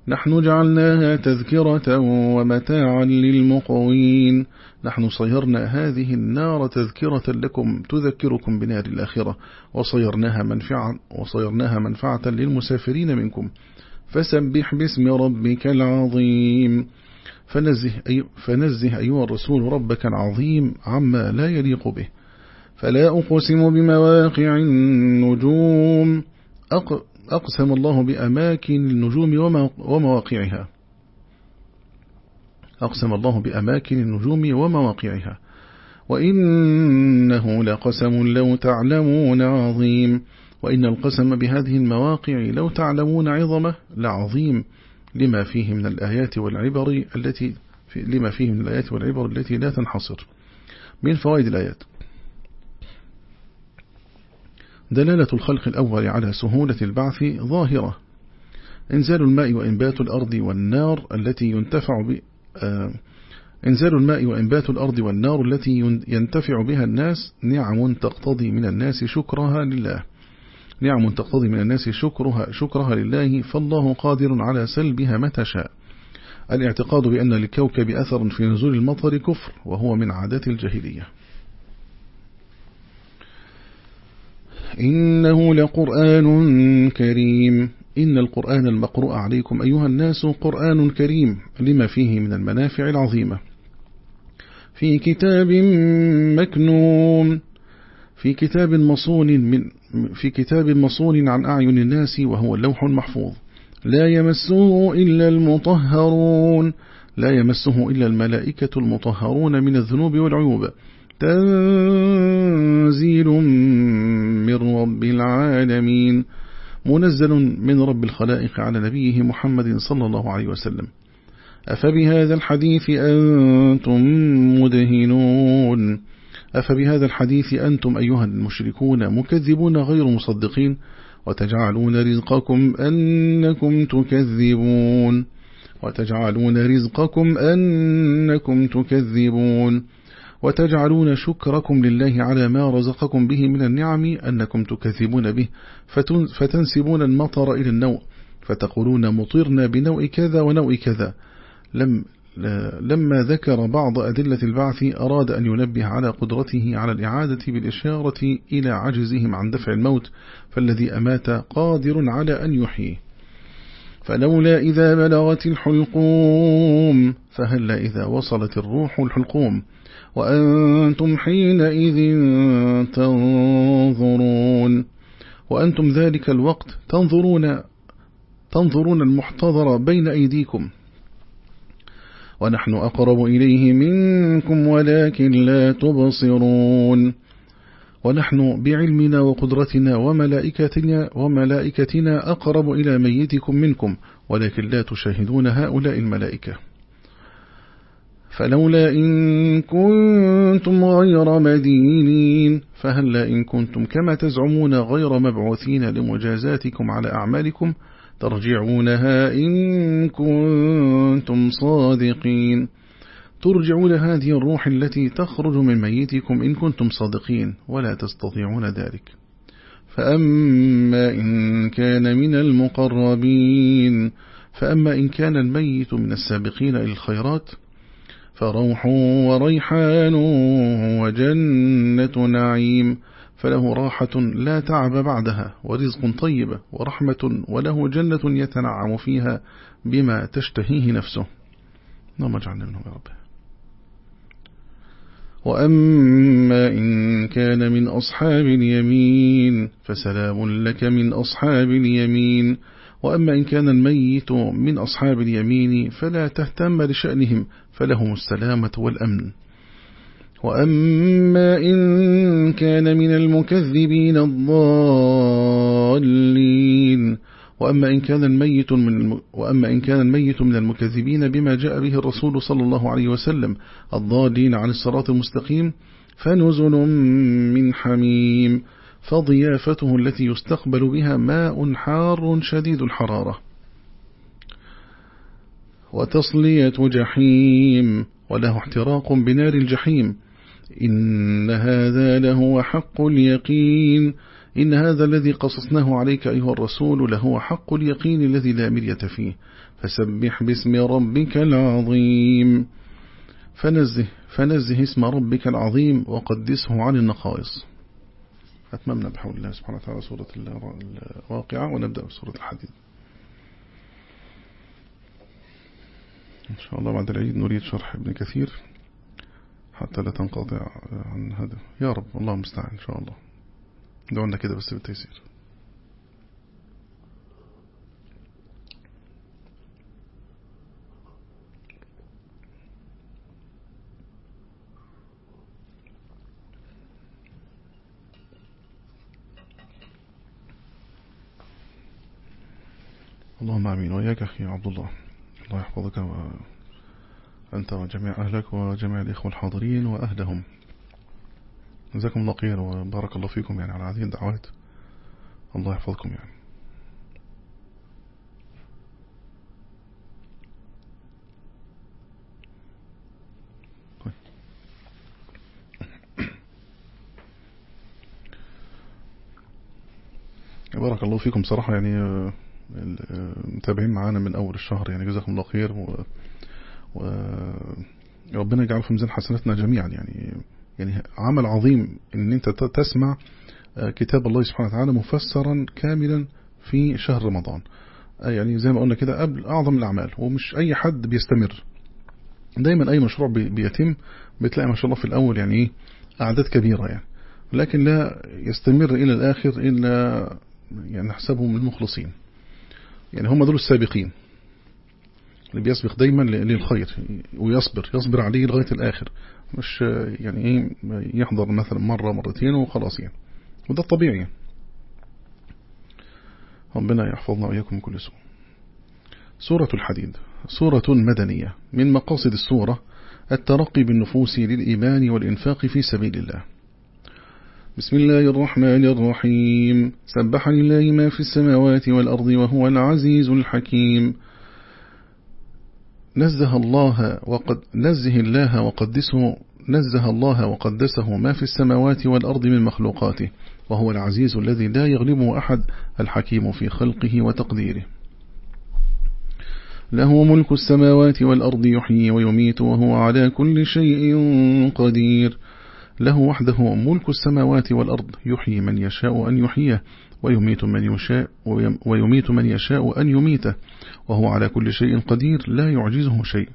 نحن جعلناها تذكرة ومتاعا للمقوين. نحن صيرنا هذه النار تذكرة لكم تذكركم بنار الآخرة. وصيرناها منفعة, وصيرناها منفعة للمسافرين منكم. فسبح باسم ربك العظيم. فنزه, أي فنزه أيها الرسول ربك العظيم عما لا يليق به. فلا أقسم بمواقع النجوم. أقسم الله بأماكن النجوم ومواقعها. أقسم الله بأماكن النجوم ومواقعها. وإنه لقسم لو تعلمون عظيم. وإن القسم بهذه المواقع لو تعلمون عظمة لعظيم. لما فيه من الآيات والعبر التي لما فيه من الآيات والعبر التي لا تنحصر. من فوائد الآيات. دلالة الخلق الأول على سهولة البعث ظاهرة. إنزال الماء وإنبات الأرض والنار التي ينتفع ب آه، إنزال الماء وإنبات الأرض والنار التي ينتفع بها الناس نعم تقتضي من الناس شكرها لله. نعم تقتضي من الناس شكرها, شكرها لله فالله قادر على سلبها متى شاء. الاعتقاد بأن للكوكب أثر في نزول المطر كفر وهو من عادات الجاهلية. إنه لقرآن كريم. إن القرآن المقروء عليكم أيها الناس قرآن كريم لما فيه من المنافع العظيمة. في كتاب مكنون في كتاب مصون من في كتاب مصون عن أعين الناس وهو اللوح المحفوظ. لا يمسه إلا المطهرون لا يمسه إلا الملائكة المطهرون من الذنوب والعيوب. تنزيل من رب العالمين منزل من رب الخلائق على نبيه محمد صلى الله عليه وسلم. أفبهذا الحديث أنتم مدهنون؟ أفبهذا الحديث أنتم أيها المشركون مكذبون غير مصدقين؟ وتجعلون رزقكم أنكم تكذبون. وتجعلون رزقكم أنكم تكذبون. وتجعلون شكركم لله على ما رزقكم به من النعم أنكم تكذبون به فتنسبون المطر إلى النوء فتقولون مطرنا بنوء كذا ونوء كذا. لم لما ذكر بعض أدلة البعث أراد أن ينبه على قدرته على الإعادة بالإشارة إلى عجزهم عن دفع الموت فالذي أمات قادر على أن يحييه فلولا إذا بلغت الحلقوم فهل إذا وصلت الروح الحلقوم؟ وأنتم حينئذ تنظرون. وأنتم ذلك الوقت تنظرون تنظرون المحتضر بين أيديكم. ونحن أقرب إليه منكم ولكن لا تبصرون. ونحن بعلمنا وقدرتنا وملائكتنا, وملائكتنا أقرب إلى ميتكم منكم. ولكن لا تشاهدون هؤلاء الملائكة. فلولا إن كنتم غير مدينين فهل إن كنتم كما تزعمون غير مبعوثين لمجازاتكم على أعمالكم ترجعونها إن كنتم صادقين. ترجعون هذه الروح التي تخرج من ميتكم إن كنتم صادقين ولا تستطيعون ذلك. فأما إن كان من المقربين فأما إن كان الميت من السابقين إلى الخيرات فروح وريحان وجنة نعيم. فله راحة لا تعب بعدها ورزق طيب ورحمة وله جنة يتنعم فيها بما تشتهيه نفسه. نعم اجعلنا منه يا رب. وأما إن كان من أصحاب اليمين فسلام لك من أصحاب اليمين. وأما إن كان الميت من أصحاب اليمين فلا تهتم لشأنهم فلهم السلامة والأمن. وأما إن كان من المكذبين الضالين. وأما إن كان الميت من وأما إن كان الميت من المكذبين بما جاء به الرسول صلى الله عليه وسلم الضالين عن الصراط المستقيم فنزل من حميم. فضيافته التي يستقبل بها ماء حار شديد الحرارة. وتصلية جحيم وله احتراق بنار الجحيم. إن هذا لهو حق اليقين. إن هذا الذي قصصناه عليك أيها الرسول لهو حق اليقين الذي لا مرية فيه. فسبح باسم ربك العظيم. فنزه, فنزه اسم ربك العظيم وقدسه عن النقائص. أتممنا بحول الله سبحانه وتعالى سورة الواقعة ونبدأ بسورة الحديد. إن شاء الله بعد العيد نريد شرح ابن كثير حتى لا تنقطع عن هذا يا رب الله مستعان إن شاء الله. دعونا كده بس بالتيسير. اللهم آمين. وإياك أخي عبد الله. الله يحفظك أنت وجميع أهلك وجميع الإخوة الحاضرين وأهلهم. جزاكم الله خير وبارك الله فيكم يعني على هذه الدعوات. الله يحفظكم يعني. بارك الله فيكم صراحة يعني متابعين معانا من أول الشهر يعني جزاكم الله خير و... و... ربنا يجعل في ميزان حسناتنا جميعا يعني يعني عمل عظيم إن أنت تسمع آه، كتاب الله سبحانه وتعالى مفسرا كاملا في شهر رمضان. آه، يعني زي ما قلنا كده قبل أعظم الأعمال ومش أي حد بيستمر. دايما أي مشروع بيتم بتلاقي ما شاء الله في الأول يعني إيه أعداد كبيرة يعني. لكن لا يستمر إلى الآخر إلا يعني نحسبهم المخلصين. يعني هم دول السابقين. اللي بيسبق دايما للخير ويصبر يصبر عليه لغاية الآخر. مش يعني إيه يحضر مثلا مرة مرتين وخلاص يعني. وده الطبيعي. ربنا يحفظنا وإياكم كل سوء. سورة الحديد سورة مدنية من مقاصد السورة الترقي بالنفوس للإيمان والإنفاق في سبيل الله. بسم الله الرحمن الرحيم. سبح لله ما في السماوات والأرض وهو العزيز الحكيم. نزه الله وقد نزه الله وقدسه نزه الله وقدسه ما في السماوات والأرض من مخلوقاته وهو العزيز الذي لا يغلبه أحد الحكيم في خلقه وتقديره. له ملك السماوات والأرض يحيي ويميت وهو على كل شيء قدير. له وحده ملك السماوات والأرض يحيي من يشاء أن يحييه ويميت من يشاء ويميت من يشاء أن يميته وهو على كل شيء قدير لا يعجزه شيء.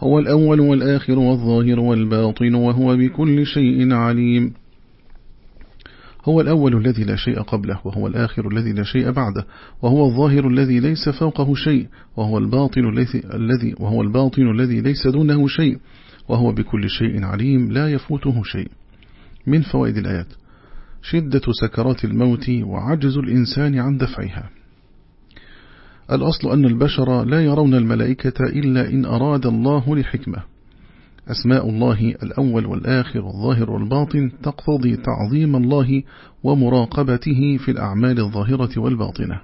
هو الأول والآخر والظاهر والباطن وهو بكل شيء عليم. هو الأول الذي لا شيء قبله وهو الآخر الذي لا شيء بعده وهو الظاهر الذي ليس فوقه شيء وهو الباطن الذي وهو الباطن الذي ليس دونه شيء. وهو بكل شيء عليم لا يفوته شيء. من فوائد الآيات شدة سكرات الموت وعجز الإنسان عن دفعها. الأصل أن البشر لا يرون الملائكة إلا إن أراد الله لحكمة. أسماء الله الأول والآخر والظاهر والباطن تقتضي تعظيم الله ومراقبته في الأعمال الظاهرة والباطنة.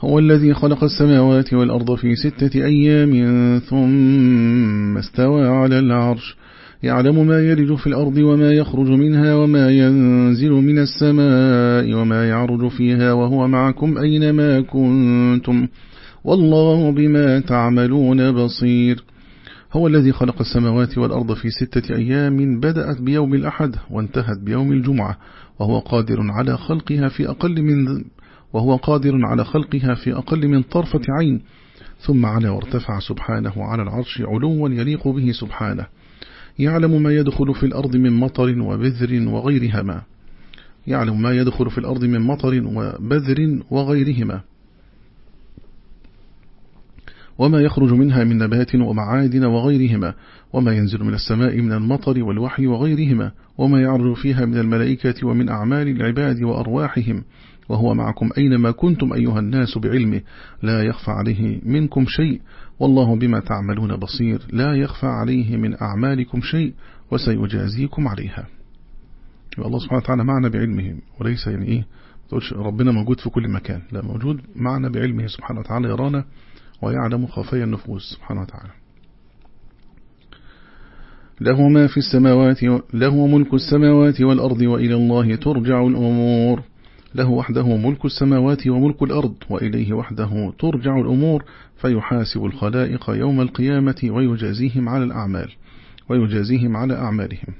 هو الذي خلق السماوات والأرض في ستة أيام ثم استوى على العرش. يعلم ما يرد في الأرض وما يخرج منها وما ينزل من السماء وما يعرج فيها وهو معكم أينما كنتم. والله بما تعملون بصير. هو الذي خلق السماوات والأرض في ستة أيام بدأت بيوم الأحد وانتهت بيوم الجمعة وهو قادر على خلقها في أقل من وهو قادر على خلقها في أقل من طرفة عين ثم على وارتفع سبحانه على العرش علوا يليق به سبحانه يعلم ما يدخل في الأرض من مطر وبذر وغيرهما يعلم ما يدخل في الأرض من مطر وبذر وغيرهما وما يخرج منها من نبات ومعادن وغيرهما وما ينزل من السماء من المطر والوحي وغيرهما وما يعرج فيها من الملائكة ومن أعمال العباد وأرواحهم وهو معكم أينما كنتم أيها الناس بعلمه. لا يخفى عليه منكم شيء. والله بما تعملون بصير. لا يخفى عليه من أعمالكم شيء وسيجازيكم عليها. الله سبحانه وتعالى معنا بعلمه. وليس يعني إيه ربنا موجود في كل مكان. لا موجود معنا بعلمه سبحانه وتعالى يرانا ويعلم خفايا النفوس سبحانه وتعالى. له ما في السماوات له ملك السماوات والأرض وإلى الله ترجع الأمور. له وحده ملك السماوات وملك الأرض وإليه وحده ترجع الأمور فيحاسب الخلائق يوم القيامة ويجازيهم على الأعمال ويجازيهم على أعمالهم.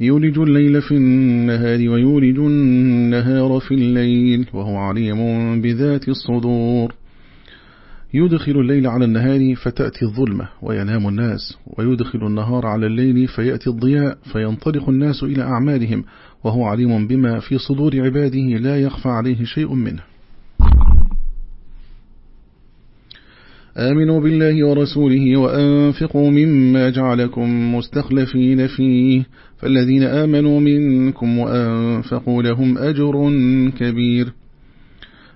يولج الليل في النهار ويولج النهار في الليل وهو عليم بذات الصدور. يدخل الليل على النهار فتأتي الظلمة وينام الناس ويدخل النهار على الليل فيأتي الضياء فينطلق الناس إلى أعمالهم وهو عليم بما في صدور عباده لا يخفى عليه شيء منه. آمنوا بالله ورسوله وأنفقوا مما جعلكم مستخلفين فيه فالذين آمنوا منكم وأنفقوا لهم أجر كبير.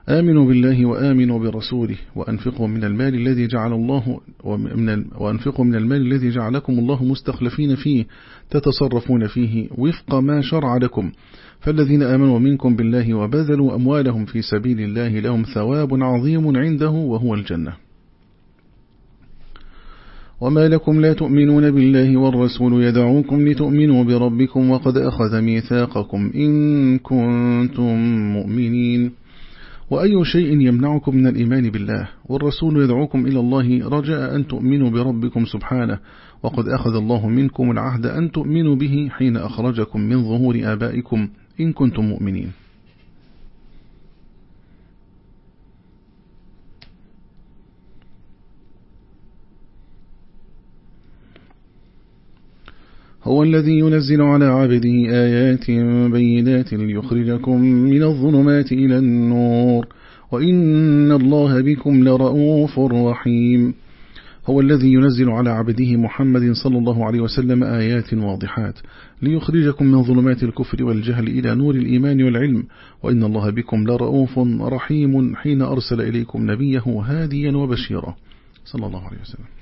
آمنوا بالله وآمنوا برسوله وأنفقوا من المال الذي جعل الله ومن وأنفقوا من المال الذي جعلكم الله مستخلفين فيه تتصرفون فيه وفق ما شرع لكم. فالذين آمنوا منكم بالله وبذلوا أموالهم في سبيل الله لهم ثواب عظيم عنده وهو الجنة. وما لكم لا تؤمنون بالله والرسول يدعوكم لتؤمنوا بربكم وقد أخذ ميثاقكم إن كنتم مؤمنين. وأي شيء يمنعكم من الإيمان بالله والرسول يدعوكم إلى الله رجاء أن تؤمنوا بربكم سبحانه وقد أخذ الله منكم العهد أن تؤمنوا به حين أخرجكم من ظهور آبائكم إن كنتم مؤمنين. هو الذي ينزل على عبده آيات بينات ليخرجكم من الظلمات إلى النور. وإن الله بكم لرؤوف رحيم. هو الذي ينزل على عبده محمد صلى الله عليه وسلم آيات واضحات ليخرجكم من ظلمات الكفر والجهل إلى نور الإيمان والعلم. وإن الله بكم لرؤوف رحيم حين أرسل إليكم نبيه هاديا وبشيرا. صلى الله عليه وسلم.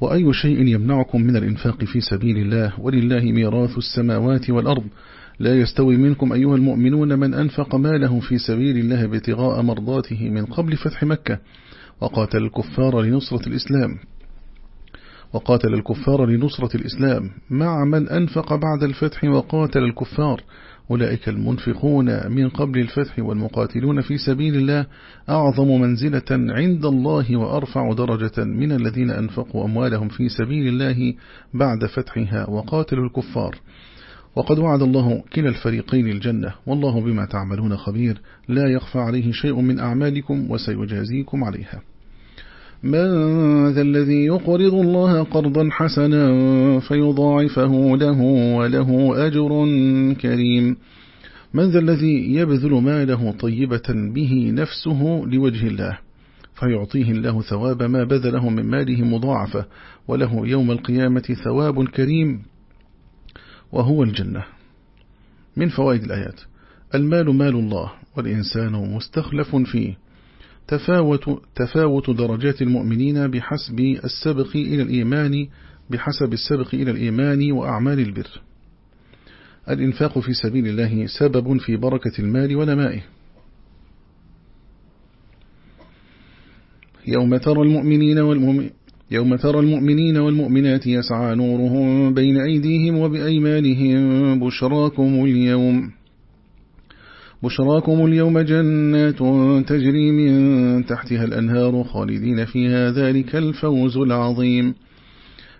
وأي شيء يمنعكم من الإنفاق في سبيل الله ولله ميراث السماوات والأرض. لا يستوي منكم أيها المؤمنون من أنفق ماله في سبيل الله ابتغاء مرضاته من قبل فتح مكة. وقاتل الكفار لنصرة الإسلام. وقاتل الكفار لنصرة الإسلام مع من أنفق بعد الفتح وقاتل الكفار. أولئك المنفقون من قبل الفتح والمقاتلون في سبيل الله أعظم منزلة عند الله وأرفع درجة من الذين أنفقوا أموالهم في سبيل الله بعد فتحها وقاتلوا الكفار. وقد وعد الله كلا الفريقين الجنة. والله بما تعملون خبير. لا يخفى عليه شيء من أعمالكم وسيجازيكم عليها. من ذا الذي يقرض الله قرضا حسنا فيضاعفه له وله أجر كريم. من ذا الذي يبذل ماله طيبة به نفسه لوجه الله فيعطيه الله ثواب ما بذله من ماله مضاعفة وله يوم القيامة ثواب كريم وهو الجنة. من فوائد الآيات المال مال الله والإنسان مستخلف فيه. تفاوت, تفاوت درجات المؤمنين بحسب السبق إلى الإيمان بحسب السبق إلى الإيمان وأعمال البر. الإنفاق في سبيل الله سبب في بركة المال ونمائه. يوم ترى المؤمنين والمؤمنين يوم ترى المؤمنين والمؤمنات يسعى نورهم بين أيديهم وبأيمانهم بشراكم اليوم. بشراكم اليوم جنات تجري من تحتها الأنهار خالدين فيها ذلك الفوز العظيم.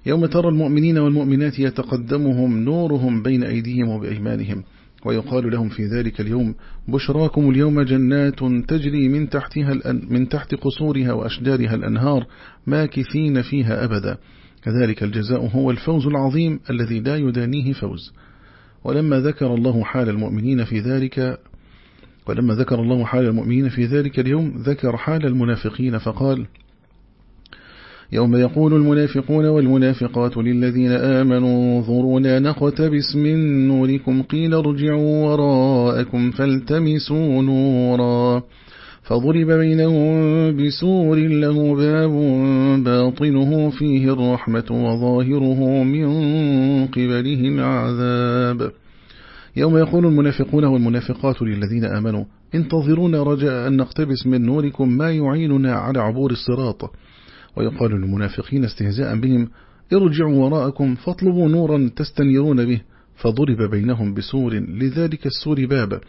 يوم ترى المؤمنين والمؤمنات يتقدمهم نورهم بين أيديهم وبأيمانهم ويقال لهم في ذلك اليوم بشراكم اليوم جنات تجري من تحتها من تحت قصورها وأشجارها الأنهار ماكثين فيها أبدا. كذلك الجزاء هو الفوز العظيم الذي لا يدانيه فوز. ولما ذكر الله حال المؤمنين في ذلك ولما ذكر الله حال المؤمنين في ذلك اليوم ذكر حال المنافقين فقال يوم يقول المنافقون والمنافقات للذين آمنوا انظرونا نقتبس من نوركم قيل ارجعوا وراءكم فالتمسوا نورا فضرب بينهم بسور له باب باطنه فيه الرحمة وظاهره من قبله العذاب يوم يقول المنافقون والمنافقات للذين آمنوا انتظرونا رجاء أن نقتبس من نوركم ما يعيننا على عبور الصراط. ويقال للمنافقين استهزاء بهم ارجعوا وراءكم فاطلبوا نورا تستنيرون به فضرب بينهم بسور لذلك السور باب.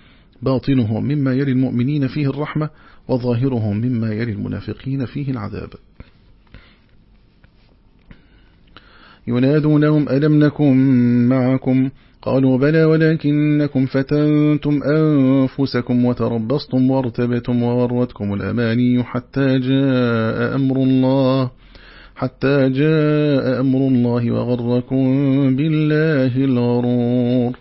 باطنه مما يلي المؤمنين فيه الرحمة وظاهره مما يلي المنافقين فيه العذاب. ينادونهم ألم نكن معكم؟ قالوا بلى ولكنكم فتنتم أنفسكم وتربصتم وارتبتم وغرتكم الأماني حتى جاء أمر الله حتى جاء أمر الله وغركم بالله الغرور.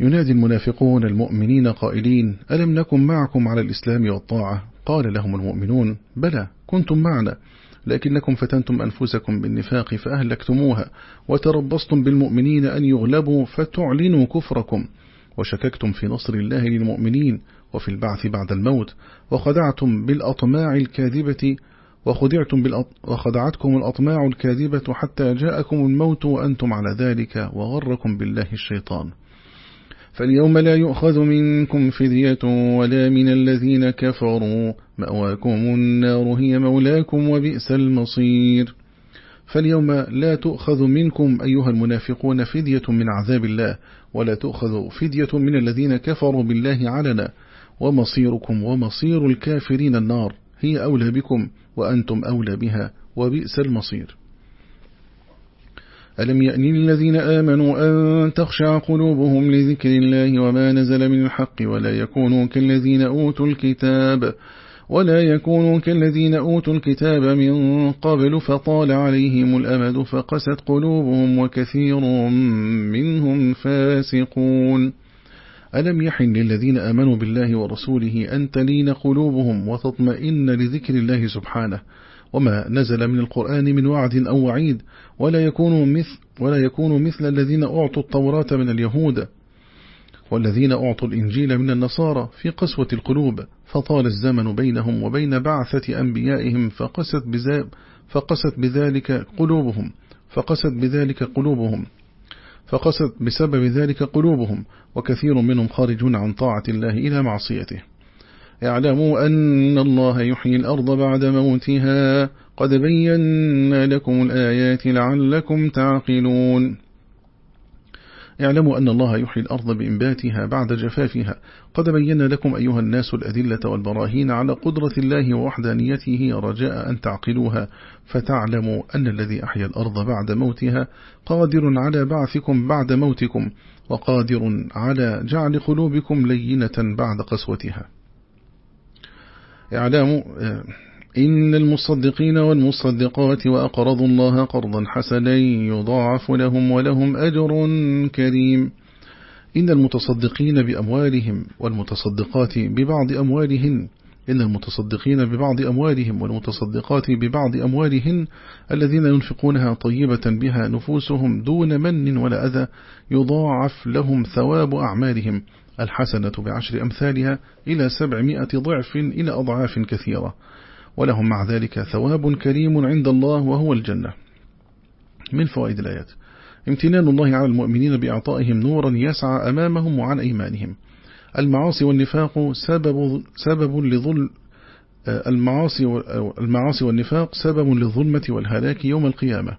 ينادي المنافقون المؤمنين قائلين ألم نكن معكم على الإسلام والطاعة؟ قال لهم المؤمنون بلى كنتم معنا. لكنكم فتنتم أنفسكم بالنفاق فأهلكتموها وتربصتم بالمؤمنين أن يغلبوا فتعلنوا كفركم وشككتم في نصر الله للمؤمنين وفي البعث بعد الموت وخدعتم بالأطماع الكاذبة وخدعتم بالأط... وخدعتكم الأطماع الكاذبة حتى جاءكم الموت وأنتم على ذلك وغركم بالله الشيطان فاليوم لا يؤخذ منكم فدية ولا من الذين كفروا. مأواكم النار هي مولاكم وبئس المصير. فاليوم لا تؤخذ منكم أيها المنافقون فدية من عذاب الله ولا تؤخذ فدية من الذين كفروا بالله علنا. ومصيركم ومصير الكافرين النار هي أولى بكم وأنتم أولى بها وبئس المصير. ألم يأن الذين آمنوا أن تخشع قلوبهم لذكر الله وما نزل من الحق ولا يكونوا كالذين أوتوا الكتاب ولا يكونوا كالذين أوتوا الكتاب من قبل فطال عليهم الأمد فقست قلوبهم وكثير منهم فاسقون ألم يحن للذين آمنوا بالله ورسوله أن تلين قلوبهم وتطمئن لذكر الله سبحانه وما نزل من القرآن من وعد أو وعيد ولا يكون مثل, ولا يكون مثل الذين أعطوا التوراة من اليهود والذين أعطوا الإنجيل من النصارى في قسوة القلوب فطال الزمن بينهم وبين بعثة أنبيائهم فقست, فقست بذلك قلوبهم فقست بذلك قلوبهم فقست بسبب ذلك قلوبهم وكثير منهم خارجون عن طاعة الله إلى معصيته. اعلموا أن الله يحيي الأرض بعد موتها. قد بينا لكم الآيات لعلكم تعقلون. اعلموا أن الله يحيي الأرض بإنباتها بعد جفافها. قد بينا لكم أيها الناس الأدلة والبراهين على قدرة الله ووحدانيته رجاء أن تعقلوها. فتعلموا أن الذي أحيا الأرض بعد موتها قادر على بعثكم بعد موتكم وقادر على جعل قلوبكم لينة بعد قسوتها. اعلموا إن المصدقين والمصدقات وأقرضوا الله قرضا حسنا يضاعف لهم ولهم أجر كريم. إن المتصدقين بأموالهم والمتصدقات ببعض أموالهن إن المتصدقين ببعض أموالهم والمتصدقات ببعض أموالهن الذين ينفقونها طيبة بها نفوسهم دون من ولا أذى يضاعف لهم ثواب أعمالهم. الحسنة بعشر أمثالها إلى سبعمائة ضعف إلى أضعاف كثيرة. ولهم مع ذلك ثواب كريم عند الله وهو الجنة. من فوائد الآيات. امتنان الله على المؤمنين بإعطائهم نورا يسعى أمامهم وعن أيمانهم. المعاصي والنفاق سبب, سبب لظل المعاصي, المعاصي والنفاق سبب للظلمة والهلاك يوم القيامة.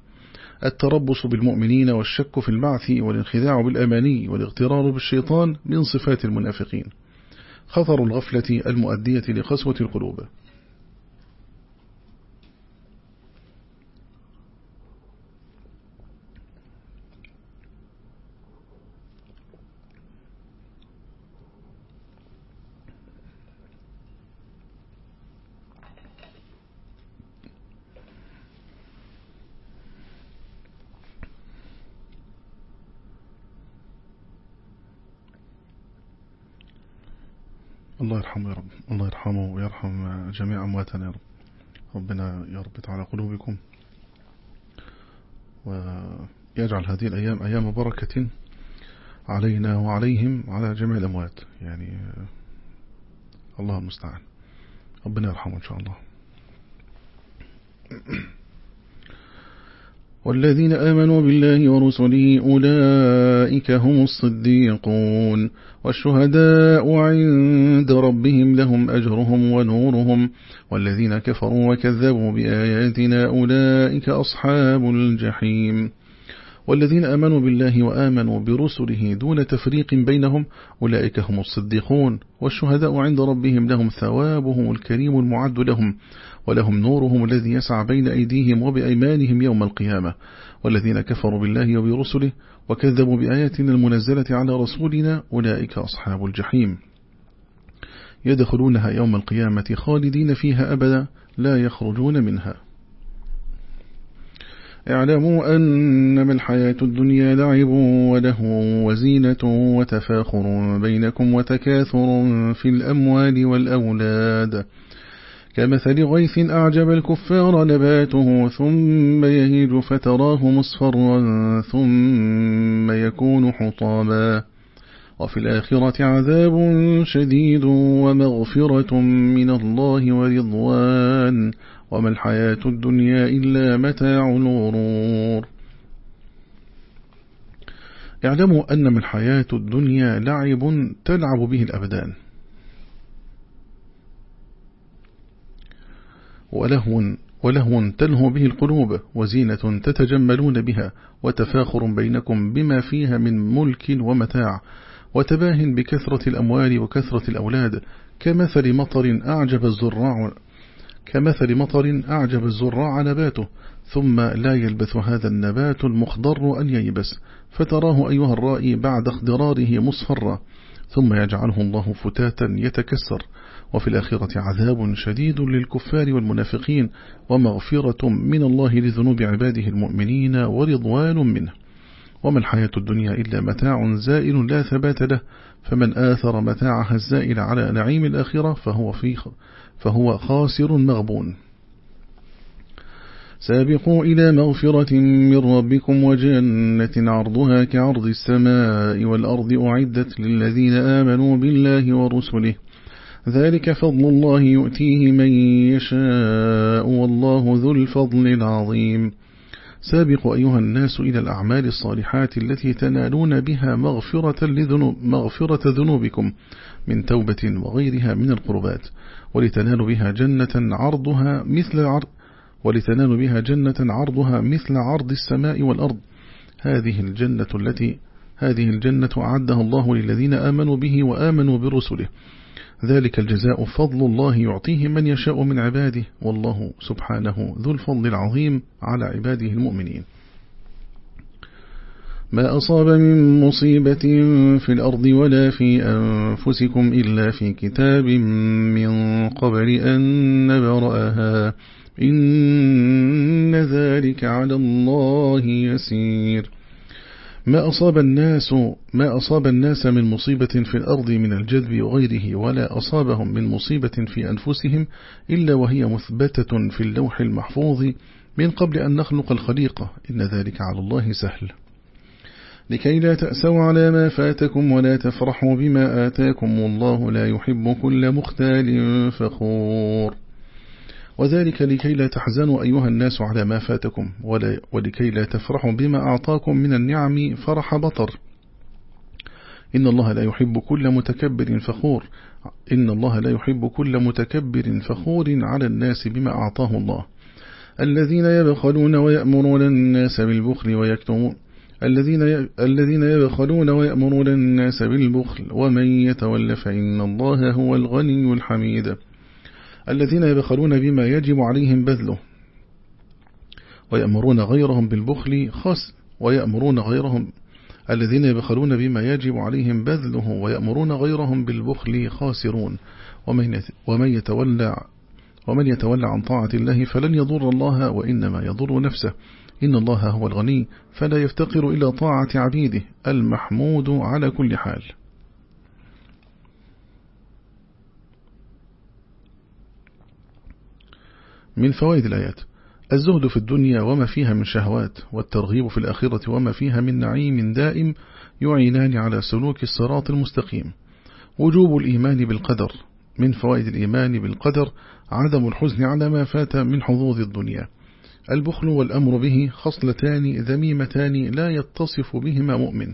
التربص بالمؤمنين والشك في البعث والانخداع بالأماني والاغترار بالشيطان من صفات المنافقين. خطر الغفلة المؤدية لقسوة القلوب. الله يرحمه يا رب. الله يرحمه ويرحم جميع أمواتنا يا رب. ربنا يا رب على قلوبكم ويجعل هذه الأيام أيام بركة علينا وعليهم على جميع الأموات. يعني الله المستعان. ربنا يرحمه إن شاء الله. والذين آمنوا بالله ورسله أولئك هم الصديقون والشهداء عند ربهم لهم أجرهم ونورهم والذين كفروا وكذبوا بآياتنا أولئك أصحاب الجحيم والذين آمنوا بالله وآمنوا برسله دون تفريق بينهم أولئك هم الصديقون والشهداء عند ربهم لهم ثوابهم الكريم المعد لهم ولهم نورهم الذي يسعى بين أيديهم وبأيمانهم يوم القيامة. والذين كفروا بالله وبرسله وكذبوا بآياتنا المنزلة على رسولنا أولئك أصحاب الجحيم. يدخلونها يوم القيامة خالدين فيها أبدا لا يخرجون منها. اعلموا أنما الحياة الدنيا لعب وله وزينة وتفاخر بينكم وتكاثر في الأموال والأولاد. كمثل غيث أعجب الكفار نباته ثم يهيج فتراه مصفرا ثم يكون حطاما. وفي الآخرة عذاب شديد ومغفرة من الله ورضوان. وما الحياة الدنيا إلا متاع الغرور. اعلموا أن الحياة الدنيا لعب تلعب به الأبدان. ولهو ولهو تلهو به القلوب وزينة تتجملون بها وتفاخر بينكم بما فيها من ملك ومتاع وتباه بكثرة الأموال وكثرة الأولاد كمثل مطر أعجب الزراع كمثل مطر أعجب الزراع نباته ثم لا يلبث هذا النبات المخضر أن ييبس فتراه أيها الرائي بعد اخضراره مصفرا ثم يجعله الله فتاتا يتكسر وفي الآخرة عذاب شديد للكفار والمنافقين ومغفرة من الله لذنوب عباده المؤمنين ورضوان منه. وما الحياة الدنيا إلا متاع زائل لا ثبات له. فمن آثر متاعها الزائل على نعيم الآخرة فهو, في فهو خاسر مغبون. سابقوا إلى مغفرة من ربكم وجنة عرضها كعرض السماء والأرض أعدت للذين آمنوا بالله ورسله ذلك فضل الله يؤتيه من يشاء والله ذو الفضل العظيم. سابقوا أيها الناس إلى الأعمال الصالحات التي تنالون بها مغفرة, لذنوب مغفرة ذنوبكم من توبة وغيرها من القربات ولتنالوا بها جنة عرضها مثل عرض ولتنالوا بها جنة عرضها مثل عرض السماء والأرض. هذه الجنة التي هذه الجنة أعدها الله للذين آمنوا به وآمنوا برسله. ذلك الجزاء فضل الله يعطيه من يشاء من عباده والله سبحانه ذو الفضل العظيم على عباده المؤمنين. ما أصاب من مصيبة في الأرض ولا في أنفسكم إلا في كتاب من قبل أن نبرأها. إن ذلك على الله يسير. ما أصاب الناس ما أصاب الناس من مصيبة في الأرض من الجذب وغيره ولا أصابهم من مصيبة في أنفسهم إلا وهي مثبتة في اللوح المحفوظ من قبل أن نخلق الخليقة. إن ذلك على الله سهل. لكي لا تأسوا على ما فاتكم ولا تفرحوا بما آتاكم والله لا يحب كل مختال فخور. وذلك لكي لا تحزنوا أيها الناس على ما فاتكم ولكي لا تفرحوا بما أعطاكم من النعم فرح بطر. إن الله لا يحب كل متكبر فخور. إن الله لا يحب كل متكبر فخور على الناس بما أعطاه الله. الذين يبخلون ويأمرون الناس بالبخل ويكتمون الذين الذين يبخلون ويأمرون الناس بالبخل. ومن يتول فإن الله هو الغني الحميد. الذين يبخلون بما يجب عليهم بذله ويأمرون غيرهم بالبخل خاص ويأمرون غيرهم الذين يبخلون بما يجب عليهم بذله ويأمرون غيرهم بالبخل خاسرون. ومن يتولى ومن يتولى عن طاعة الله فلن يضر الله وإنما يضر نفسه. إن الله هو الغني فلا يفتقر إلى طاعة عبيده المحمود على كل حال. من فوائد الآيات. الزهد في الدنيا وما فيها من شهوات والترغيب في الآخرة وما فيها من نعيم دائم يعينان على سلوك الصراط المستقيم. وجوب الإيمان بالقدر. من فوائد الإيمان بالقدر عدم الحزن على ما فات من حظوظ الدنيا. البخل والأمر به خصلتان ذميمتان لا يتصف بهما مؤمن.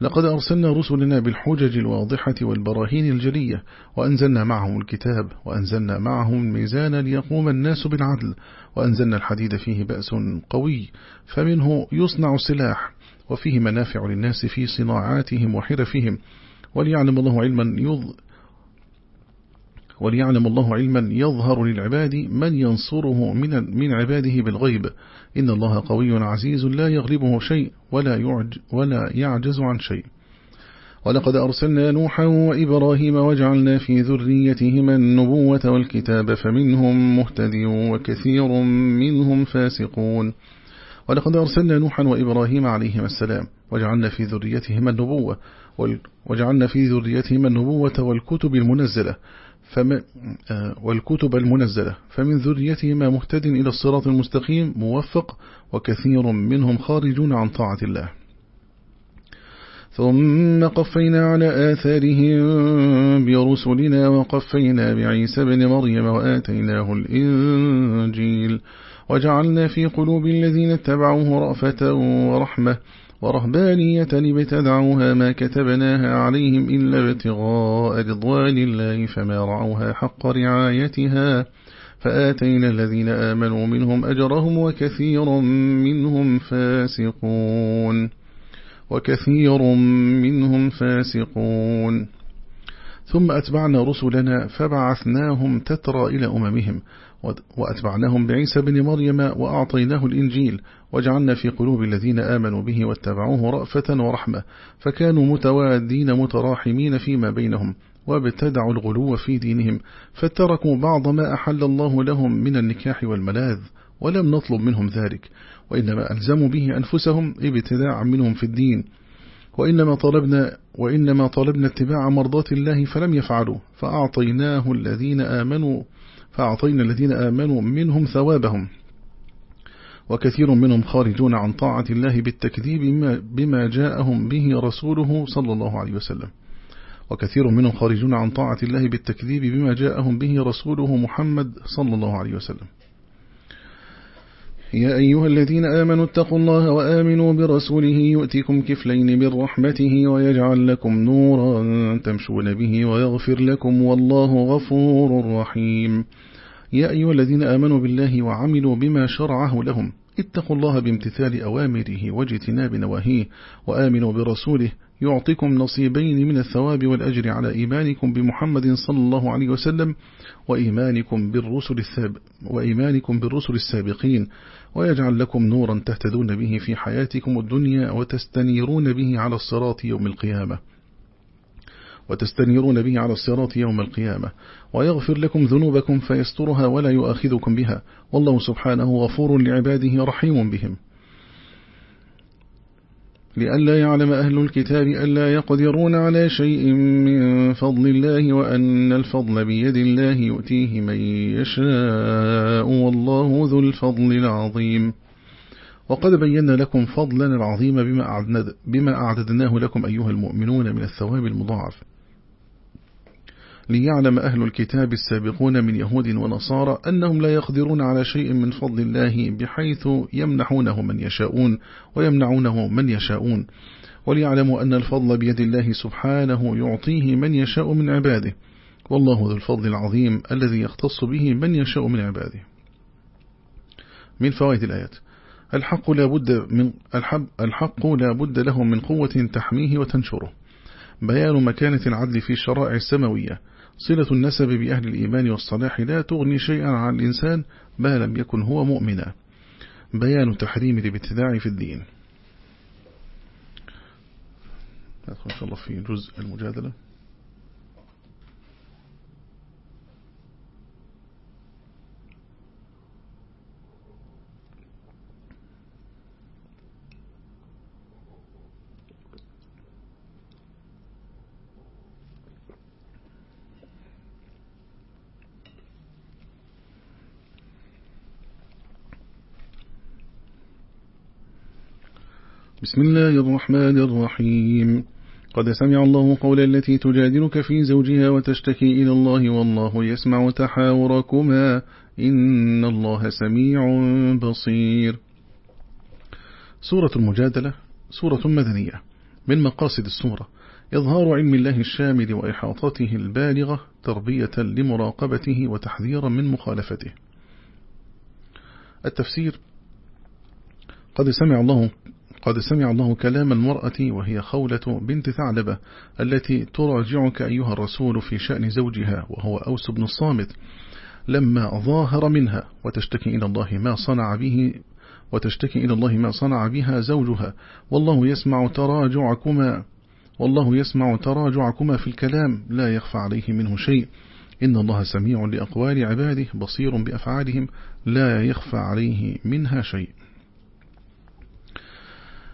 لقد أرسلنا رسلنا بالحجج الواضحة والبراهين الجلية وأنزلنا معهم الكتاب وأنزلنا معهم الميزان ليقوم الناس بالعدل وأنزلنا الحديد فيه بأس قوي فمنه يصنع السلاح وفيه منافع للناس في صناعاتهم وحرفهم وليعلم الله علما وليعلم الله علما يظهر للعباد من ينصره من من عباده بالغيب. إن الله قوي عزيز لا يغلبه شيء ولا يعج ولا يعجز عن شيء. ولقد أرسلنا نوحا وإبراهيم وجعلنا في ذريتهما النبوة والكتاب فمنهم مهتد وكثير منهم فاسقون. ولقد أرسلنا نوحا وإبراهيم عليهما السلام وجعلنا في ذريتهما النبوة وجعلنا في ذريتهما النبوة والكتب المنزلة آه، والكتب المنزلة. فمن ذريتهما مهتد إلى الصراط المستقيم موفق وكثير منهم خارجون عن طاعة الله. ثم قفينا على آثارهم برسلنا وقفينا بعيسى بن مريم وآتيناه الإنجيل. وجعلنا في قلوب الذين اتبعوه رأفة ورحمة. ورهبانية ابتدعوها ما كتبناها عليهم إلا ابتغاء رضوان الله فما رعوها حق رعايتها. فآتينا الذين آمنوا منهم أجرهم وكثير منهم فاسقون. وكثير منهم فاسقون. ثم أتبعنا رسلنا فبعثناهم تترى إلى أممهم وأتبعناهم بعيسى بن مريم وأعطيناه الإنجيل وجعلنا في قلوب الذين آمنوا به واتبعوه رأفة ورحمة فكانوا متوادين متراحمين فيما بينهم وابتدعوا الغلو في دينهم فتركوا بعض ما أحل الله لهم من النكاح والملاذ ولم نطلب منهم ذلك وإنما ألزموا به أنفسهم ابتداعا منهم في الدين. وإنما طلبنا وإنما طلبنا اتباع مرضات الله فلم يفعلوا فأعطيناه الذين آمنوا فأعطينا الذين آمنوا منهم ثوابهم. وكثير منهم خارجون عن طاعة الله بالتكذيب بما جاءهم به رسوله صلى الله عليه وسلم. وكثير منهم خارجون عن طاعة الله بالتكذيب بما جاءهم به رسوله محمد صلى الله عليه وسلم. يا أيها الذين آمنوا اتقوا الله وآمنوا برسوله يؤتكم كفلين من رحمته ويجعل لكم نورا تمشون به ويغفر لكم والله غفور رحيم. يا أيها الذين آمنوا بالله وعملوا بما شرعه لهم. اتقوا الله بامتثال أوامره واجتناب نواهيه وآمنوا برسوله. يعطيكم نصيبين من الثواب والأجر على إيمانكم بمحمد صلى الله عليه وسلم وإيمانكم بالرسل, الساب وإيمانكم بالرسل السابقين. ويجعل لكم نورا تهتدون به في حياتكم الدنيا وتستنيرون به على الصراط يوم القيامة. وتستنيرون به على الصراط يوم القيامة ويغفر لكم ذنوبكم فيسترها ولا يؤاخذكم بها والله سبحانه غفور لعباده رحيم بهم. لئلا يعلم أهل الكتاب ألا يقدرون على شيء من فضل الله وأن الفضل بيد الله يؤتيه من يشاء والله ذو الفضل العظيم. وقد بينا لكم فضلنا العظيم بما أعددناه لكم أيها المؤمنون من الثواب المضاعف. ليعلم أهل الكتاب السابقون من يهود ونصارى أنهم لا يقدرون على شيء من فضل الله بحيث يمنحونه من يشاءون ويمنعونه من يشاءون. وليعلموا أن الفضل بيد الله سبحانه يعطيه من يشاء من عباده. والله ذو الفضل العظيم الذي يختص به من يشاء من عباده. من فوائد الآيات. الحق لا بد من الحق لا بد له من قوة تحميه وتنشره. بيان مكانة العدل في الشرائع السماوية. صلة النسب بأهل الإيمان والصلاح لا تغني شيئا عن الإنسان ما لم يكن هو مؤمنا. بيان تحريم الابتداع في الدين. ندخل إن شاء الله في جزء المجادلة. بسم الله الرحمن الرحيم. قد سمع الله قول التي تجادلك في زوجها وتشتكي إلى الله والله يسمع تحاوركما. إن الله سميع بصير. سورة المجادلة سورة مدنية. من مقاصد السورة إظهار علم الله الشامل وإحاطته البالغة تربية لمراقبته وتحذيرا من مخالفته. التفسير قد سمع الله قد سمع الله كلام المرأة وهي خولة بنت ثعلبة التي تراجعك أيها الرسول في شأن زوجها وهو أوس بن الصامت. لما ظاهر منها وتشتكي إلى الله ما صنع به وتشتكي إلى الله ما صنع بها زوجها. والله يسمع تراجعكما والله يسمع تراجعكما في الكلام لا يخفى عليه منه شيء. إن الله سميع لأقوال عباده بصير بأفعالهم لا يخفى عليه منها شيء.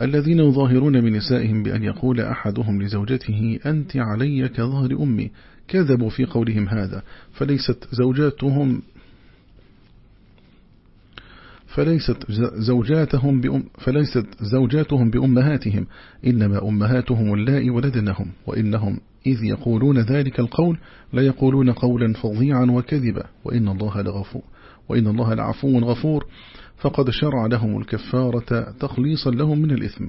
الذين يظاهرون من نسائهم بأن يقول أحدهم لزوجته أنت علي كظهر أمي. كذبوا في قولهم هذا فليست زوجاتهم فليست زوجاتهم بأم فليست زوجاتهم بأمهاتهم. إنما أمهاتهم اللائي ولدنهم وإنهم إذ يقولون ذلك القول لا يقولون قولا فظيعا وكذبا. وإن الله لغفور وإن الله لعفو غفور. فقد شرع لهم الكفارة تخليصا لهم من الإثم.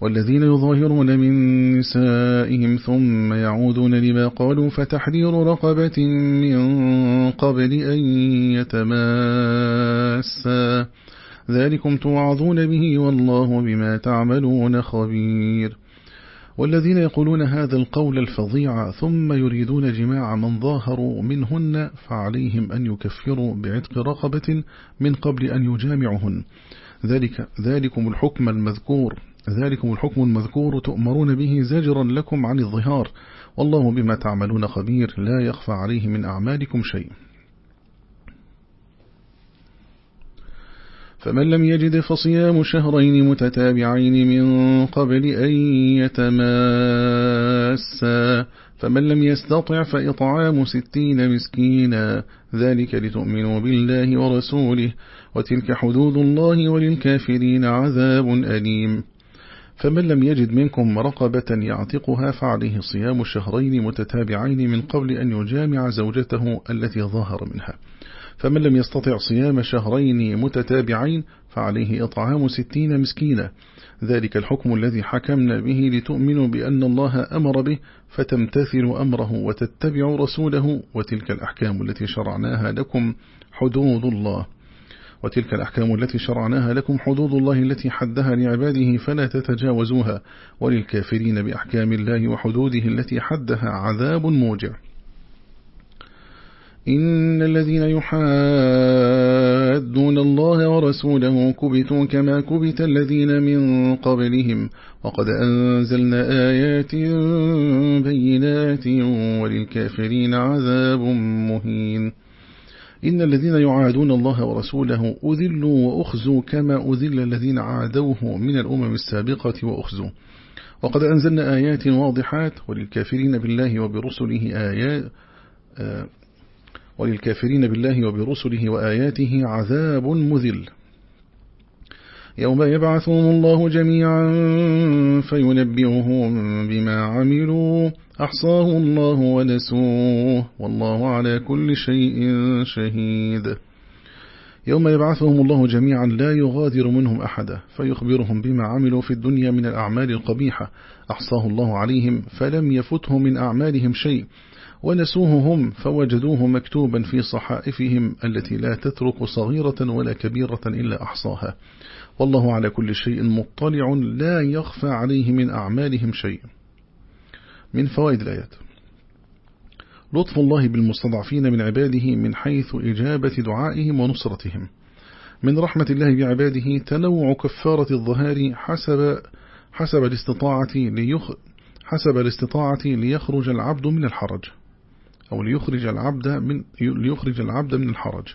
والذين يظاهرون من نسائهم ثم يعودون لما قالوا فتحرير رقبة من قبل أن يتماسا. ذلكم توعظون به والله بما تعملون خبير. والذين يقولون هذا القول الفظيع ثم يريدون جماع من ظاهروا منهن فعليهم أن يكفروا بعتق رقبة من قبل أن يجامعهن. ذلك ذلكم الحكم المذكور. ذلكم الحكم المذكور تؤمرون به زجرا لكم عن الظهار. والله بما تعملون خبير لا يخفى عليه من أعمالكم شيء. فمن لم يجد فصيام شهرين متتابعين من قبل أن يتماسا. فمن لم يستطع فإطعام ستين مسكينا. ذلك لتؤمنوا بالله ورسوله. وتلك حدود الله وللكافرين عذاب أليم. فمن لم يجد منكم رقبة يعتقها فعليه صيام الشهرين متتابعين من قبل أن يجامع زوجته التي ظهر منها. فمن لم يستطع صيام شهرين متتابعين فعليه إطعام ستين مسكينة ذلك الحكم الذي حكمنا به لتؤمنوا بأن الله أمر به فتمتثل أمره وتتبع رسوله. وتلك الأحكام التي شرعناها لكم حدود الله. وتلك الأحكام التي شرعناها لكم حدود الله التي حدها لعباده فلا تتجاوزوها. وللكافرين بأحكام الله وحدوده التي حدها عذاب موجع. إن الذين يحادون الله ورسوله كبتوا كما كبت الذين من قبلهم وقد أنزلنا آيات بينات وللكافرين عذاب مهين. إن الذين يعادون الله ورسوله أذلوا وأخزوا كما أذل الذين عادوه من الأمم السابقة وأخزوا. وقد أنزلنا آيات واضحات وللكافرين بالله وبرسله آيات آه، وللكافرين بالله وبرسله وآياته عذاب مذل. يوم يبعثهم الله جميعا فينبئهم بما عملوا. أحصاه الله ونسوه. والله على كل شيء شهيد. يوم يبعثهم الله جميعا لا يغادر منهم أحدا فيخبرهم بما عملوا في الدنيا من الأعمال القبيحة. أحصاه الله عليهم فلم يفتهم من أعمالهم شيء. ونسوه هم فوجدوه مكتوبا في صحائفهم التي لا تترك صغيرة ولا كبيرة إلا أحصاها. والله على كل شيء مطلع لا يخفى عليه من أعمالهم شيء. من فوائد الآيات. لطف الله بالمستضعفين من عباده من حيث إجابة دعائهم ونصرتهم. من رحمة الله بعباده تنوع كفارة الظهار حسب حسب الاستطاعة ليخ حسب الاستطاعة ليخرج العبد من الحرج. أو ليخرج العبد من ليخرج العبد من الحرج.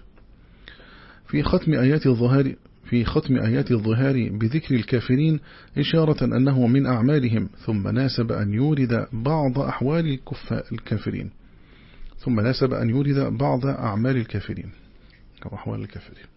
في ختم آيات الظهار في ختم آيات الظهار بذكر الكافرين إشارة أنه من أعمالهم ثم ناسب أن يورد بعض أحوال الكافرين. ثم ناسب أن يورد بعض أعمال الكافرين. أو أحوال الكافرين.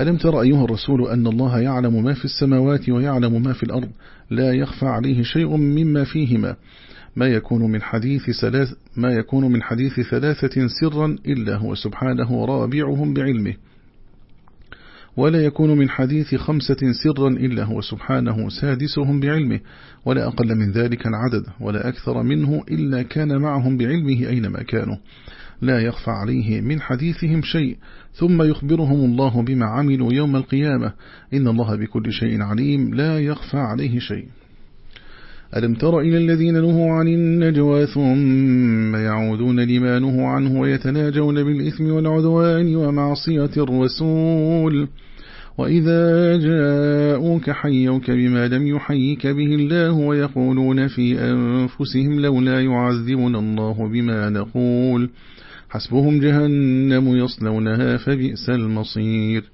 ألم تر أيها الرسول أن الله يعلم ما في السماوات ويعلم ما في الأرض؟ لا يخفى عليه شيء مما فيهما. ما يكون من حديث ثلاث ما يكون من حديث ثلاثة سرا إلا هو سبحانه رابعهم بعلمه. ولا يكون من حديث خمسة سرا إلا هو سبحانه سادسهم بعلمه. ولا أقل من ذلك العدد ولا أكثر منه إلا كان معهم بعلمه أينما كانوا. لا يخفى عليه من حديثهم شيء ثم يخبرهم الله بما عملوا يوم القيامة. إن الله بكل شيء عليم. لا يخفى عليه شيء. ألم تر إلى الذين نهوا عن النجوى ثم يعودون لما نهوا عنه ويتناجون بالإثم والعدوان ومعصية الرسول. وإذا جاءوك حيوك بما لم يحيك به الله ويقولون في أنفسهم لولا يعذبنا الله بما نقول. حسبهم جهنم يصلونها فبئس المصير.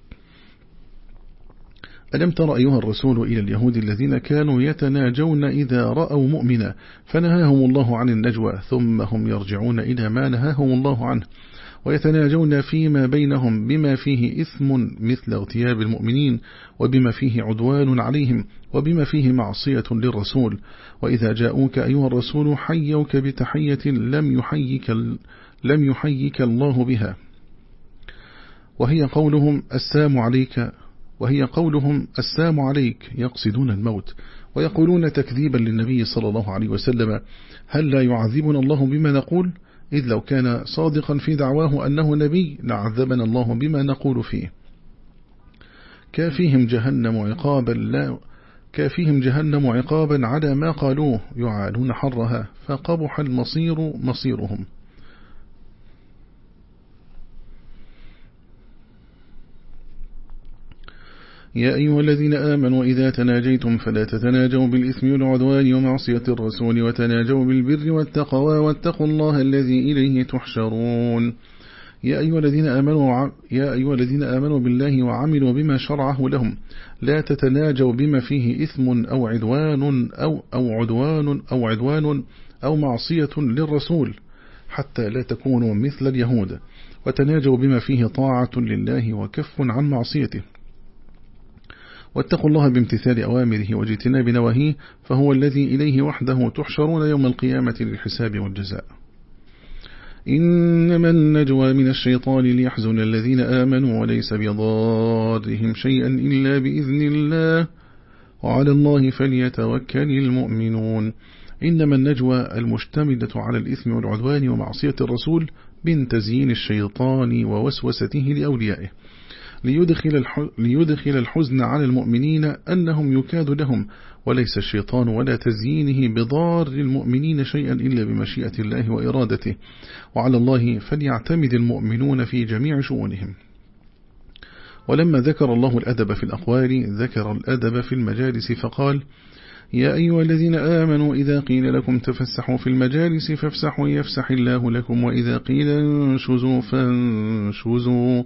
ألم تر أيها الرسول إلى اليهود الذين كانوا يتناجون إذا رأوا مؤمنا فنهاهم الله عن النجوى ثم هم يرجعون إلى ما نهاهم الله عنه ويتناجون فيما بينهم بما فيه إثم مثل اغتياب المؤمنين وبما فيه عدوان عليهم وبما فيه معصية للرسول. وإذا جاءوك أيها الرسول حيوك بتحية لم يحيك, لم يحيك الله بها. وهي قولهم السام عليك وهي قولهم السام عليك يقصدون الموت ويقولون تكذيبا للنبي صلى الله عليه وسلم هل لا يعذبنا الله بما نقول؟ إذ لو كان صادقا في دعواه أنه نبي لعذبنا الله بما نقول فيه. كافيهم جهنم عقابا لا كافيهم جهنم عقابا على ما قالوه يعانون حرها فقبح المصير مصيرهم. يا أيها الذين آمنوا إذا تناجيتم فلا تتناجوا بالإثم والعدوان ومعصية الرسول وتناجوا بالبر والتقوى واتقوا الله الذي إليه تحشرون. يا أيها الذين آمنوا يا أيها الذين آمنوا بالله وعملوا بما شرعه لهم. لا تتناجوا بما فيه إثم أو عدوان أو أو عدوان أو عدوان أو معصية للرسول حتى لا تكونوا مثل اليهود. وتناجوا بما فيه طاعة لله وكف عن معصيته. واتقوا الله بامتثال أوامره واجتناب نواهيه فهو الذي إليه وحده تحشرون يوم القيامة للحساب والجزاء. إنما النجوى من الشيطان ليحزن الذين آمنوا وليس بضارهم شيئا إلا بإذن الله. وعلى الله فليتوكل المؤمنون. إنما النجوى المشتملة على الإثم والعدوان ومعصية الرسول من تزيين الشيطان ووسوسته لأوليائه. ليدخل, ليدخل الحزن على المؤمنين أنهم يكاد لهم وليس الشيطان ولا تزيينه بضار المؤمنين شيئا إلا بمشيئة الله وإرادته. وعلى الله فليعتمد المؤمنون في جميع شؤونهم. ولما ذكر الله الأدب في الأقوال ذكر الأدب في المجالس فقال يا أيها الذين آمنوا إذا قيل لكم تفسحوا في المجالس فافسحوا يفسح الله لكم وإذا قيل انشزوا فانشزوا.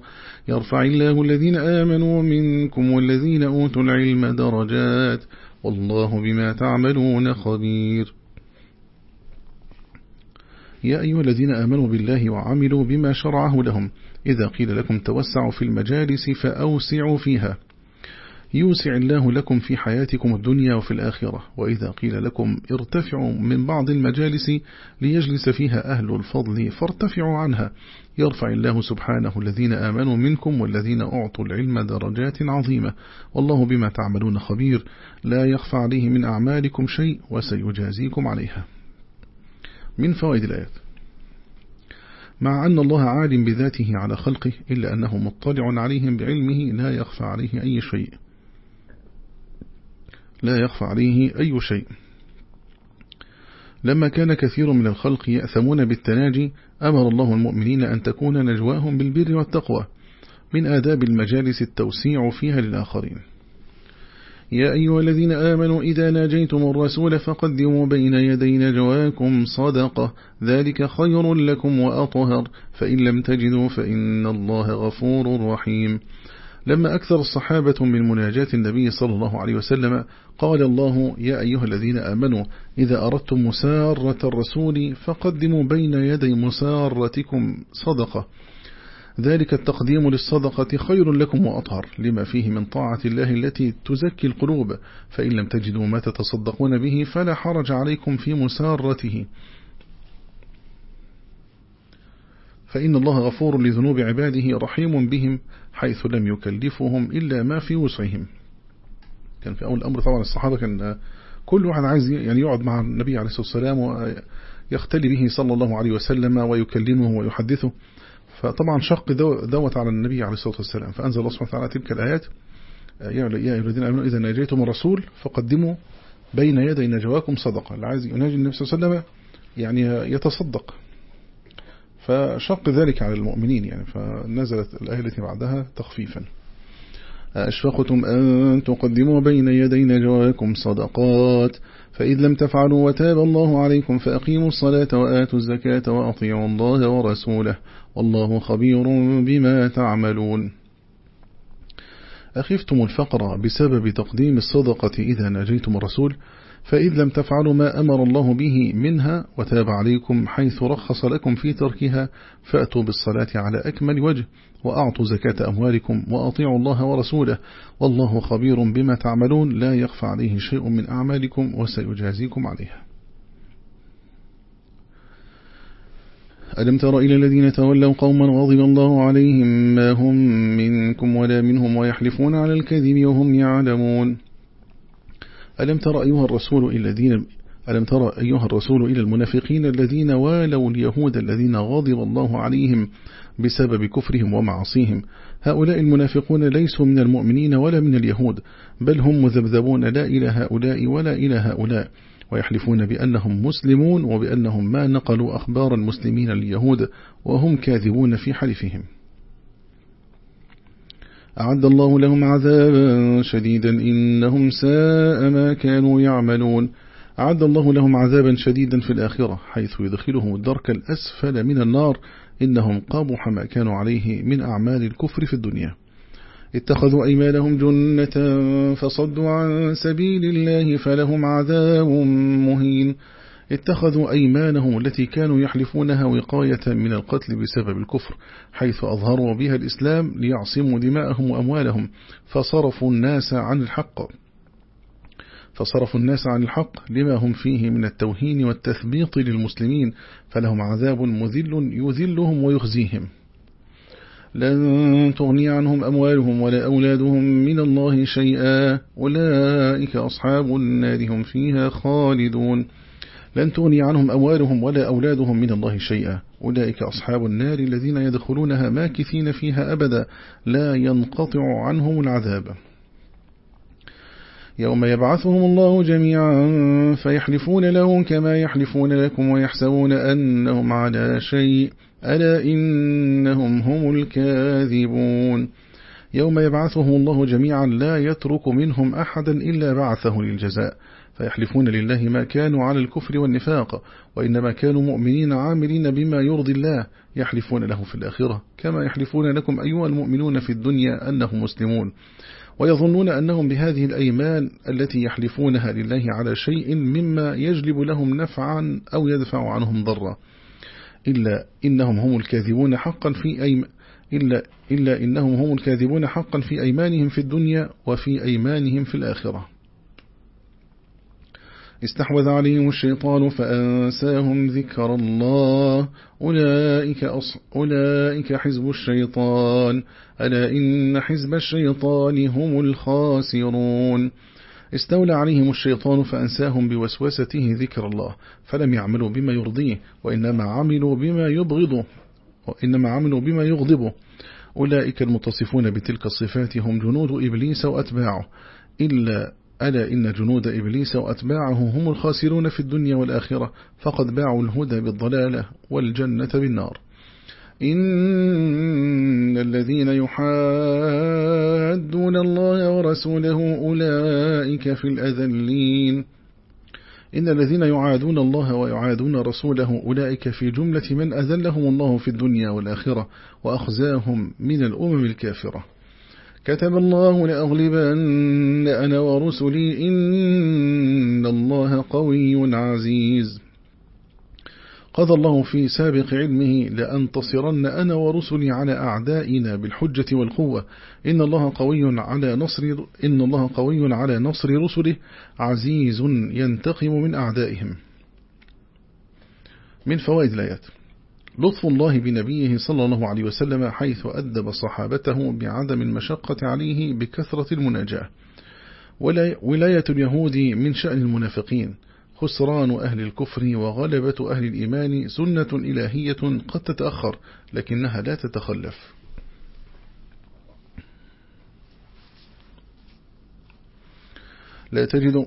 يرفع الله الذين آمنوا منكم والذين أوتوا العلم درجات. والله بما تعملون خبير. يا أيها الذين آمنوا بالله وعملوا بما شرعه لهم. إذا قيل لكم توسعوا في المجالس فأوسعوا فيها. يوسع الله لكم في حياتكم الدنيا وفي الآخرة. وإذا قيل لكم ارتفعوا من بعض المجالس ليجلس فيها أهل الفضل فارتفعوا عنها. يرفع الله سبحانه الذين آمنوا منكم والذين أعطوا العلم درجات عظيمة. والله بما تعملون خبير. لا يخفى عليه من أعمالكم شيء وسيجازيكم عليها. من فوائد الآيات. مع أن الله عالم بذاته على خلقه إلا أنه مطلع عليهم بعلمه لا يخفى عليه أي شيء. لا يخفى عليه أي شيء. لما كان كثير من الخلق يأثمون بالتناجي أمر الله المؤمنين أن تكون نجواهم بالبر والتقوى من آداب المجالس التوسيع فيها للآخرين. يا أيها الذين آمنوا إذا ناجيتم الرسول فقدموا بين يدي نجواكم صدقة ذلك خير لكم وأطهر. فإن لم تجدوا فإن الله غفور رحيم. لما أكثر الصحابة من مناجاة النبي صلى الله عليه وسلم قال الله يا أيها الذين آمنوا إذا أردتم مسارة الرسول فقدموا بين يدي مسارتكم صدقة. ذلك التقديم للصدقة خير لكم وأطهر لما فيه من طاعة الله التي تزكي القلوب. فإن لم تجدوا ما تتصدقون به فلا حرج عليكم في مسارته. فإن الله غفور لذنوب عباده رحيم بهم. حيث لم يكلفهم إلا ما في وسعهم. كان في أول الأمر طبعا الصحابة كان كل واحد عايز يعني يقعد مع النبي عليه الصلاة والسلام ويختلي به صلى الله عليه وسلم ويكلمه ويحدثه. فطبعا شق دوت على النبي عليه الصلاة والسلام. فأنزل الله سبحانه وتعالى تلك الآيات. يا أيها الذين آمنوا إذا ناجيتم الرسول فقدموا بين يدي نجواكم صدقة. اللي عايز يناجي النبي صلى الله عليه وسلم يعني يتصدق. فشق ذلك على المؤمنين يعني فنزلت الآية التي بعدها تخفيفا. أشفقتم أن تقدموا بين يدي نجواكم صدقات فإذ لم تفعلوا وتاب الله عليكم فأقيموا الصلاة وآتوا الزكاة وأطيعوا الله ورسوله والله خبير بما تعملون. أخفتم الفقر بسبب تقديم الصدقة إذا نجيتم الرسول؟ فإذ لم تفعلوا ما أمر الله به منها وتاب عليكم حيث رخص لكم في تركها فأتوا بالصلاة على أكمل وجه وأعطوا زكاة أموالكم وأطيعوا الله ورسوله والله خبير بما تعملون لا يخفى عليه شيء من أعمالكم وسيجازيكم عليها. ألم تر إلى الذين تولوا قوما غضب الله عليهم ما هم منكم ولا منهم ويحلفون على الكذب وهم يعلمون. ألم تر أيها الرسول إلى الذين ألم ترى أيها الرسول إلى المنافقين الذين والوا اليهود الذين غضب الله عليهم بسبب كفرهم ومعصيهم هؤلاء المنافقون ليسوا من المؤمنين ولا من اليهود بل هم مذبذبون لا إلى هؤلاء ولا إلى هؤلاء ويحلفون بأنهم مسلمون وبأنهم ما نقلوا أخبار المسلمين لليهود وهم كاذبون في حلفهم. أعد الله لهم عذابا شديدا إنهم ساء ما كانوا يعملون. أعد الله لهم عذابا شديدا في الآخرة حيث يدخلهم الدرك الأسفل من النار. إنهم قابح ما كانوا عليه من أعمال الكفر في الدنيا. اتخذوا أيمانهم جنة فصدوا عن سبيل الله فلهم عذاب مهين. اتخذوا أيمانهم التي كانوا يحلفونها وقاية من القتل بسبب الكفر حيث أظهروا بها الإسلام ليعصموا دماءهم وأموالهم فصرفوا الناس عن الحق. فصرفوا الناس عن الحق لما هم فيه من التوهين والتثبيط للمسلمين فلهم عذاب مذل يذلهم ويخزيهم. لن تغني عنهم أموالهم ولا أولادهم من الله شيئا أولئك أصحاب النار هم فيها خالدون. لن تغني عنهم أموالهم ولا أولادهم من الله شيئا. أولئك أصحاب النار الذين يدخلونها ماكثين فيها أبدا. لا ينقطع عنهم العذاب. يوم يبعثهم الله جميعا فيحلفون له كما يحلفون لكم ويحسبون أنهم على شيء. ألا إنهم هم الكاذبون. يوم يبعثهم الله جميعا لا يترك منهم أحدا إلا بعثه للجزاء. فيحلفون لله ما كانوا على الكفر والنفاق وإنما كانوا مؤمنين عاملين بما يرضي الله يحلفون له في الآخرة كما يحلفون لكم أيها المؤمنون في الدنيا أنهم مسلمون. ويظنون أنهم بهذه الأيمان التي يحلفونها لله على شيء مما يجلب لهم نفعا أو يدفع عنهم ضرا. إلا إنهم هم الكاذبون حقا في أيم إلا, إلا إنهم هم الكاذبون حقا في أيمانهم في الدنيا وفي أيمانهم في الآخرة. استحوذ عليهم الشيطان فأنساهم ذكر الله. أولئك, أص... أولئك حزب الشيطان. ألا إن حزب الشيطان هم الخاسرون. استولى عليهم الشيطان فأنساهم بوسوسته ذكر الله فلم يعملوا بما يرضيه وإنما عملوا بما يبغضه وإنما عملوا بما يغضبه. أولئك المتصفون بتلك الصفات هم جنود إبليس وأتباعه إلا ألا إن جنود إبليس وأتباعه هم الخاسرون في الدنيا والآخرة فقد باعوا الهدى بالضلالة والجنة بالنار. إن الذين يحادون الله ورسوله أولئك في الأذلين. إن الذين يعادون الله ويعادون رسوله أولئك في جملة من أذلهم الله في الدنيا والآخرة وأخزاهم من الأمم الكافرة. كتب الله لأغلبن أنا ورسلي إن الله قوي عزيز. قضى الله في سابق علمه لأنتصرن أنا ورسلي على أعدائنا بالحجة والقوة. إن الله قوي على نصر إن الله قوي على نصر رسله عزيز ينتقم من أعدائهم. من فوائد الآيات. لطف الله بنبيه صلى الله عليه وسلم حيث أدب صحابته بعدم المشقة عليه بكثرة المناجاة. ولاية اليهود من شأن المنافقين. خسران أهل الكفر وغلبة أهل الإيمان سنة إلهية قد تتأخر لكنها لا تتخلف. لا تجد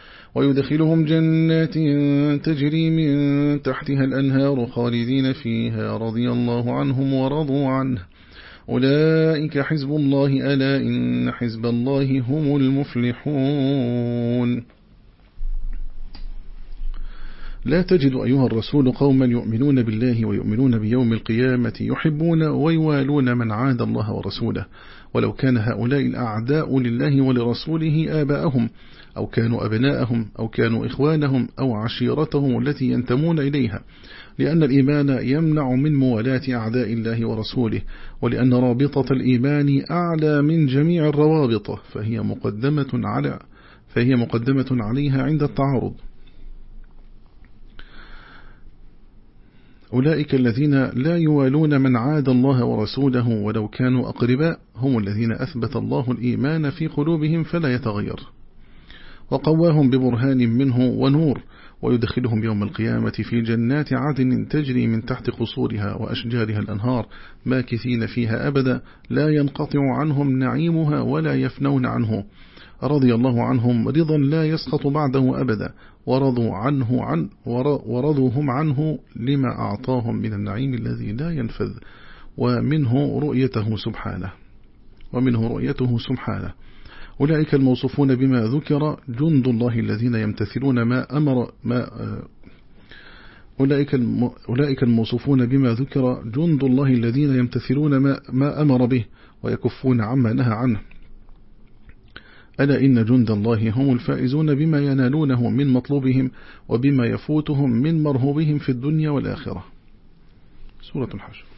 ويدخلهم جنات تجري من تحتها الأنهار خالدين فيها رضي الله عنهم ورضوا عنه. أولئك حزب الله ألا إن حزب الله هم المفلحون. لا تجد أيها الرسول قوما يؤمنون بالله ويؤمنون بيوم القيامة يحبون ويوالون من عاد الله ورسوله. ولو كان هؤلاء الأعداء لله ولرسوله آباءهم أو كانوا أبناءهم أو كانوا إخوانهم أو عشيرتهم التي ينتمون إليها. لأن الإيمان يمنع من موالاة أعداء الله ورسوله ولأن رابطة الإيمان أعلى من جميع الروابط فهي مقدمة على فهي مقدمة عليها عند التعارض. أولئك الذين لا يوالون من عاد الله ورسوله ولو كانوا أقرباء هم الذين أثبت الله الإيمان في قلوبهم فلا يتغير. وقواهم ببرهان منه ونور ويدخلهم يوم القيامة في جنات عدن تجري من تحت قصورها وأشجارها الأنهار ماكثين فيها أبدا لا ينقطع عنهم نعيمها ولا يفنون عنه. رضي الله عنهم رضا لا يسقط بعده أبدا ورضوا عنه عن ورضوا هم عنه لما أعطاهم من النعيم الذي لا ينفذ ومنه رؤيته سبحانه. ومنه رؤيته سبحانه. أولئك الموصوفون بما ذكر جند الله الذين يمتثلون ما أمر ما أولئك أولئك الموصوفون بما ذكر جند الله الذين يمتثلون ما, ما أمر به ويكفون عما نهى عنه. ألا إن جند الله هم الفائزون بما ينالونه من مطلوبهم وبما يفوتهم من مرهوبهم في الدنيا والآخرة. سورة الحشر.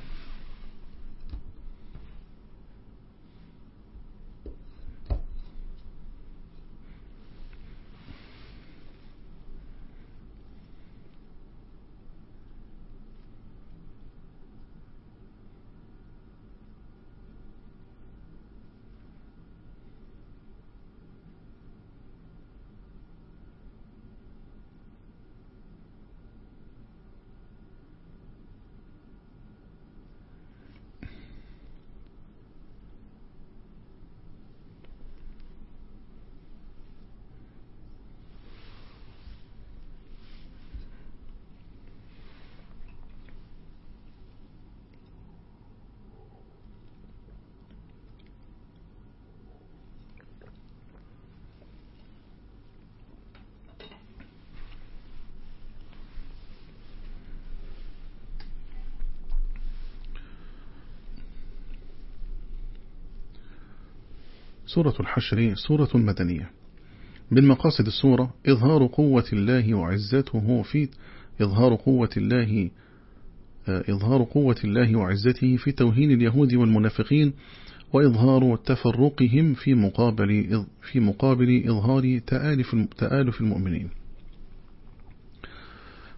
سورة الحشر سورة مدنية من مقاصد السورة إظهار قوة الله وعزته في إظهار قوة الله إظهار قوة الله وعزته في توهين اليهود والمنافقين وإظهار تفرقهم في مقابل في مقابل إظهار تآلف تآلف المؤمنين.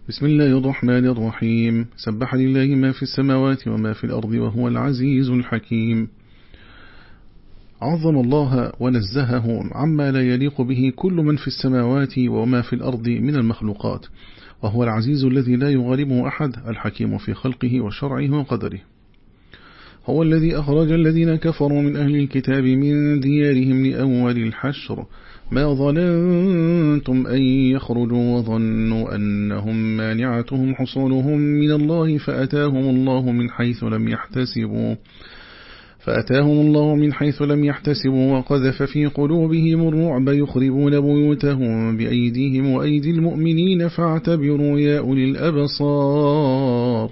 بسم الله الرحمن الرحيم. سبح لله ما في السماوات وما في الأرض وهو العزيز الحكيم. عظم الله ونزهه عما لا يليق به كل من في السماوات وما في الأرض من المخلوقات وهو العزيز الذي لا يغالبه أحد الحكيم في خلقه وشرعه وقدره. هو الذي أخرج الذين كفروا من أهل الكتاب من ديارهم لأول الحشر. ما ظننتم أن يخرجوا وظنوا أنهم مانعتهم حصولهم من الله فأتاهم الله من حيث لم يحتسبوا. فأتاهم الله من حيث لم يحتسبوا وقذف في قلوبهم الرعب يخربون بيوتهم بأيديهم وأيدي المؤمنين فاعتبروا يا أولي الأبصار.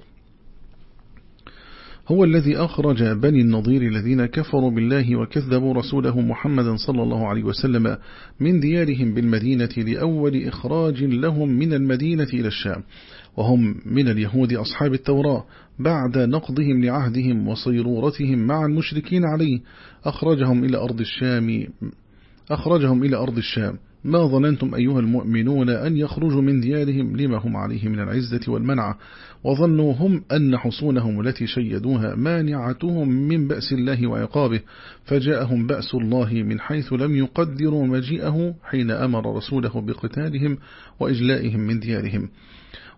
هو الذي أخرج بني النظير الذين كفروا بالله وكذبوا رسوله محمدا صلى الله عليه وسلم من ديارهم بالمدينة لأول إخراج لهم من المدينة إلى الشام. وهم من اليهود أصحاب التوراة بعد نقضهم لعهدهم وصيرورتهم مع المشركين عليه. أخرجهم إلى أرض الشام أخرجهم إلى أرض الشام. ما ظننتم أيها المؤمنون أن يخرجوا من ديارهم؟ لما هم عليه من العزة والمنع وظنوا هم أن حصونهم التي شيدوها مانعتهم من بأس الله وعقابه. فجاءهم بأس الله من حيث لم يقدروا مجيئه حين أمر رسوله بقتالهم وإجلائهم من ديارهم.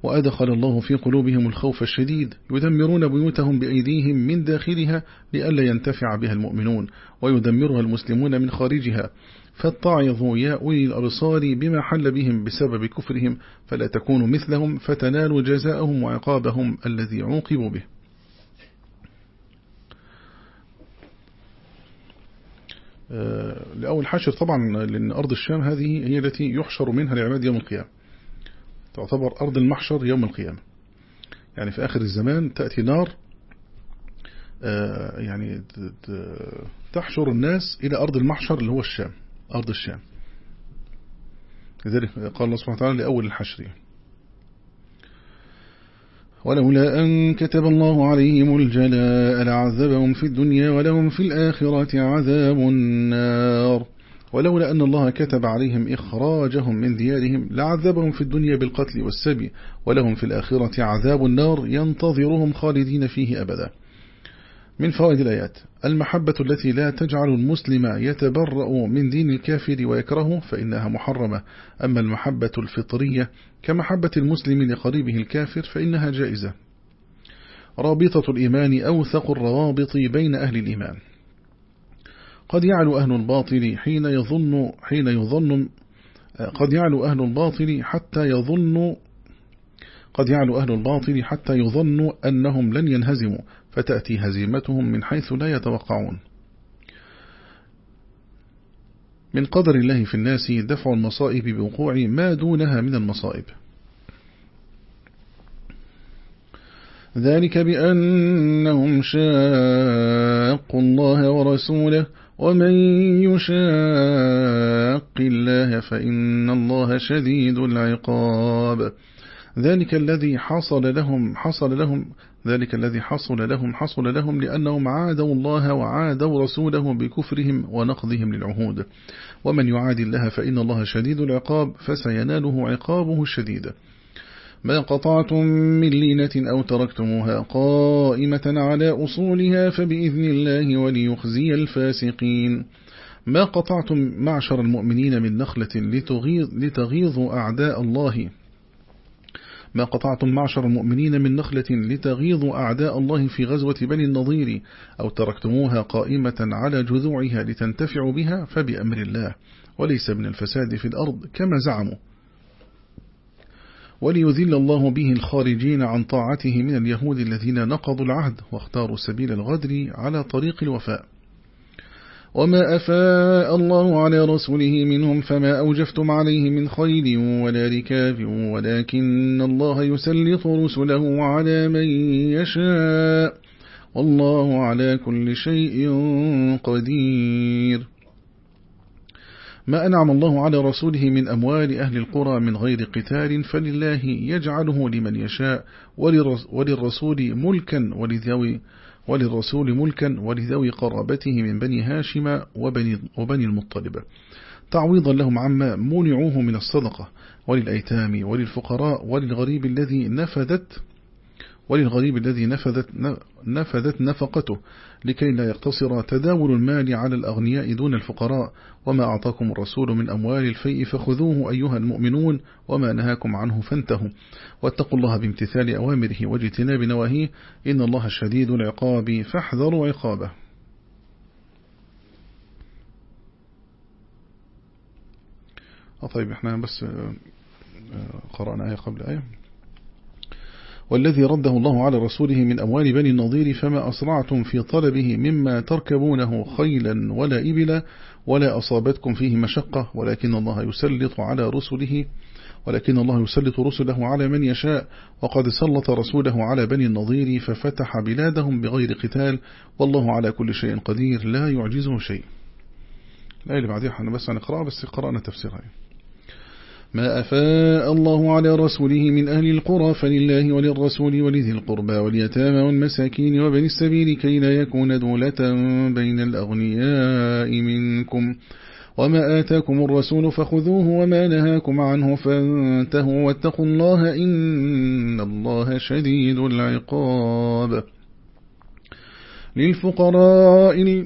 وأدخل الله في قلوبهم الخوف الشديد يدمرون بيوتهم بأيديهم من داخلها لئلا ينتفع بها المؤمنون ويدمرها المسلمون من خارجها. فاتعظوا يا أولي الأبصار بما حل بهم بسبب كفرهم فلا تكونوا مثلهم فتنالوا جزاءهم وعقابهم الذي عوقبوا به. آه، لأول حشر طبعا لأن أرض الشام هذه هي التي يحشر منها العباد يوم القيامة. تعتبر أرض المحشر يوم القيامة. يعني في آخر الزمان تأتي نار آه، يعني تحشر الناس إلى أرض المحشر اللي هو الشام أرض الشام. لذلك قال الله سبحانه وتعالى لأول الحشر. ولولا أن كتب الله عليهم الجلاء لعذبهم في الدنيا ولهم في الآخرة عذاب النار. ولولا أن الله كتب عليهم إخراجهم من ديارهم لعذبهم في الدنيا بالقتل والسبي ولهم في الآخرة عذاب النار ينتظرهم خالدين فيه أبدا. من فوائد الآيات المحبة التي لا تجعل المسلم يتبرأ من دين الكافر ويكرهه فإنها محرمة. أما المحبة الفطرية كمحبة المسلم لقريبه الكافر فإنها جائزة. رابطة الإيمان أوثق الروابط بين أهل الإيمان. قد يعلو أهل الباطل حين يظن حين يظن قد يعلو أهل الباطل حتى يظن قد يعلو أهل الباطل حتى يظنوا أنهم لن ينهزموا فتأتي هزيمتهم من حيث لا يتوقعون. من قدر الله في الناس دفع المصائب بوقوع ما دونها من المصائب. ذلك بأنهم شاقوا الله ورسوله ومن يشاق الله فإن الله شديد العقاب. ذلك الذي حصل لهم حصل لهم ذلك الذي حصل لهم حصل لهم لأنهم عادوا الله وعادوا رسوله بكفرهم ونقضهم للعهود. ومن يعادي الله فإن الله شديد العقاب فسيناله عقابه الشديد. ما قطعتم من لينة أو تركتموها قائمة على أصولها فبإذن الله وليخزي الفاسقين. ما قطعتم معشر المؤمنين من نخلة لتغيظ لتغيظوا أعداء الله. ما قطعتم معشر المؤمنين من نخلة لتغيظوا أعداء الله في غزوة بني النظير أو تركتموها قائمة على جذوعها لتنتفعوا بها فبأمر الله. وليس من الفساد في الأرض كما زعموا. وليذل الله به الخارجين عن طاعته من اليهود الذين نقضوا العهد واختاروا سبيل الغدر على طريق الوفاء. وما أفاء الله على رسوله منهم فما أوجفتم عليه من خيل ولا ركاب ولكن الله يسلط رسله على من يشاء. والله على كل شيء قدير. ما أنعم الله على رسوله من أموال أهل القرى من غير قتال فلله يجعله لمن يشاء وللرسول ملكا ولذوي وللرسول ملكا ولذوي قرابته من بني هاشم وبني, وبني المطلب. تعويضا لهم عما منعوه من الصدقة وللأيتام وللفقراء وللغريب الذي نفذت وللغريب الذي نفذت, نفذت نفقته. لكي لا يقتصر تداول المال على الأغنياء دون الفقراء. وما أعطاكم الرسول من أموال الفيء فخذوه أيها المؤمنون وما نهاكم عنه فانتهوا. واتقوا الله بامتثال أوامره واجتناب نواهيه. إن الله شديد العقاب فاحذروا عقابه. طيب إحنا بس آه، قرأنا آية قبل آية. والذي رده الله على رسوله من أموال بني النظير فما أسرعتم في طلبه مما تركبونه خيلا ولا إبلا ولا أصابتكم فيه مشقة ولكن الله يسلط على رسله ولكن الله يسلط رسله على من يشاء. وقد سلط رسوله على بني النظير ففتح بلادهم بغير قتال. والله على كل شيء قدير لا يعجزه شيء. لا اللي بعدها إحنا بس هنقرأ بس قرأنا تفسيرها ما أفاء الله على رسوله من أهل القرى فلله وللرسول ولذي القربى واليتامى والمساكين وبني السبيل كي لا يكون دولة بين الأغنياء منكم. وما آتاكم الرسول فخذوه وما نهاكم عنه فانتهوا واتقوا الله إن الله شديد العقاب. للفقراء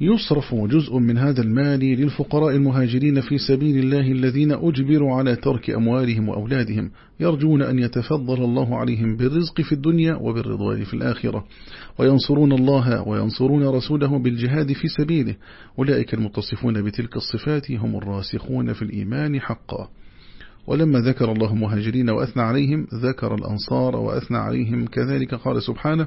يصرف جزء من هذا المال للفقراء المهاجرين في سبيل الله الذين أجبروا على ترك أموالهم وأولادهم يرجون أن يتفضل الله عليهم بالرزق في الدنيا وبالرضوان في الآخرة. وينصرون الله وينصرون رسوله بالجهاد في سبيله. أولئك المتصفون بتلك الصفات هم الراسخون في الإيمان حقا. ولما ذكر الله مهاجرين وأثنى عليهم ذكر الأنصار وأثنى عليهم. كذلك قال سبحانه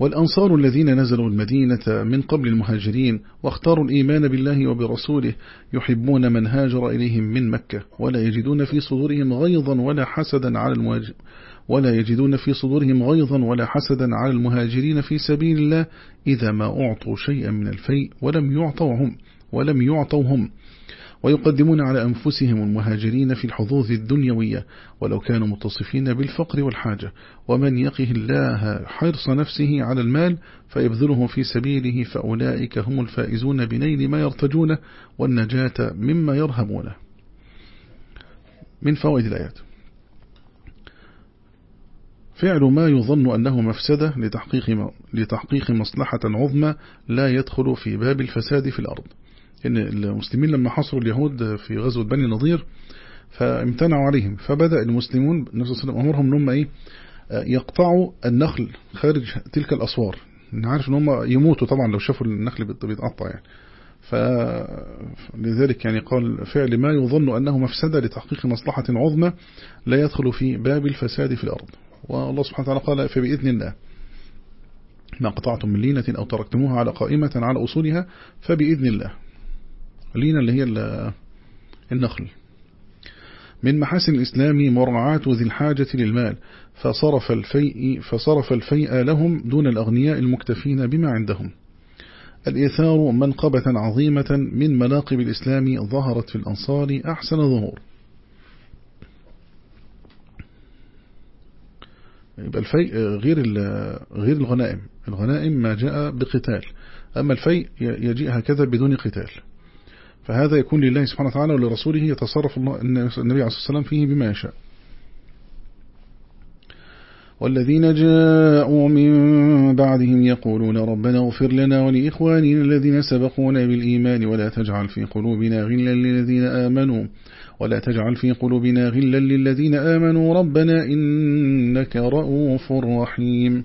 والأنصار الذين نزلوا المدينة من قبل المهاجرين واختاروا الإيمان بالله وبرسوله يحبون من هاجر إليهم من مكة ولا يجدون في صدورهم غيظا ولا حسدا على المهاجر ولا يجدون في صدورهم غيظا ولا حسدا على المهاجرين في سبيل الله إذا ما أعطوا شيئا من الفيء ولم يعطوهم ولم يعطوهم. ويقدمون على أنفسهم المهاجرين في الحظوظ الدنيوية ولو كانوا متصفين بالفقر والحاجة. ومن يقه الله حرص نفسه على المال فيبذله في سبيله فأولئك هم الفائزون بنيل ما يرتجونه والنجاة مما يرهبونه. من فوائد الآيات. فعل ما يظن أنه مفسدة لتحقيق, لتحقيق مصلحة عظمى لا يدخل في باب الفساد في الأرض. إن المسلمين لما حصروا اليهود في غزوة بني نظير فامتنعوا عليهم. فبدأ المسلمون النبي صلى الله عليه وسلم أمرهم أنهم إيه؟ يقطعوا النخل خارج تلك الأسوار. نعرف أن هم يموتوا طبعا لو شافوا النخل بيتقطع يعني. فلذلك يعني قال فعل ما يظن أنه مفسدة لتحقيق مصلحة عظمى لا يدخل في باب الفساد في الأرض. والله سبحانه وتعالى قال فبإذن الله. ما قطعتم من لينة أو تركتموها على قائمة على أصولها فبإذن الله. لينا اللي هي النخل. من محاسن الإسلام مراعاة ذي الحاجة للمال فصرف الفيء, فصرف الفيء لهم دون الأغنياء المكتفين بما عندهم. الإثار منقبة عظيمة من مناقب الإسلام ظهرت في الأنصار أحسن ظهور. يبقى الفيء غير غير الغنائم. الغنائم ما جاء بقتال. أما الفيء يجيء هكذا بدون قتال. فهذا يكون لله سبحانه وتعالى ولرسوله يتصرف النبي عليه الصلاة والسلام فيه بما يشاء. والذين جاءوا من بعدهم يقولون ربنا اغفر لنا ولإخواننا الذين سبقونا بالإيمان ولا تجعل في قلوبنا غلا للذين آمنوا ولا تجعل في قلوبنا غلا للذين آمنوا ربنا إنك رؤوف رحيم.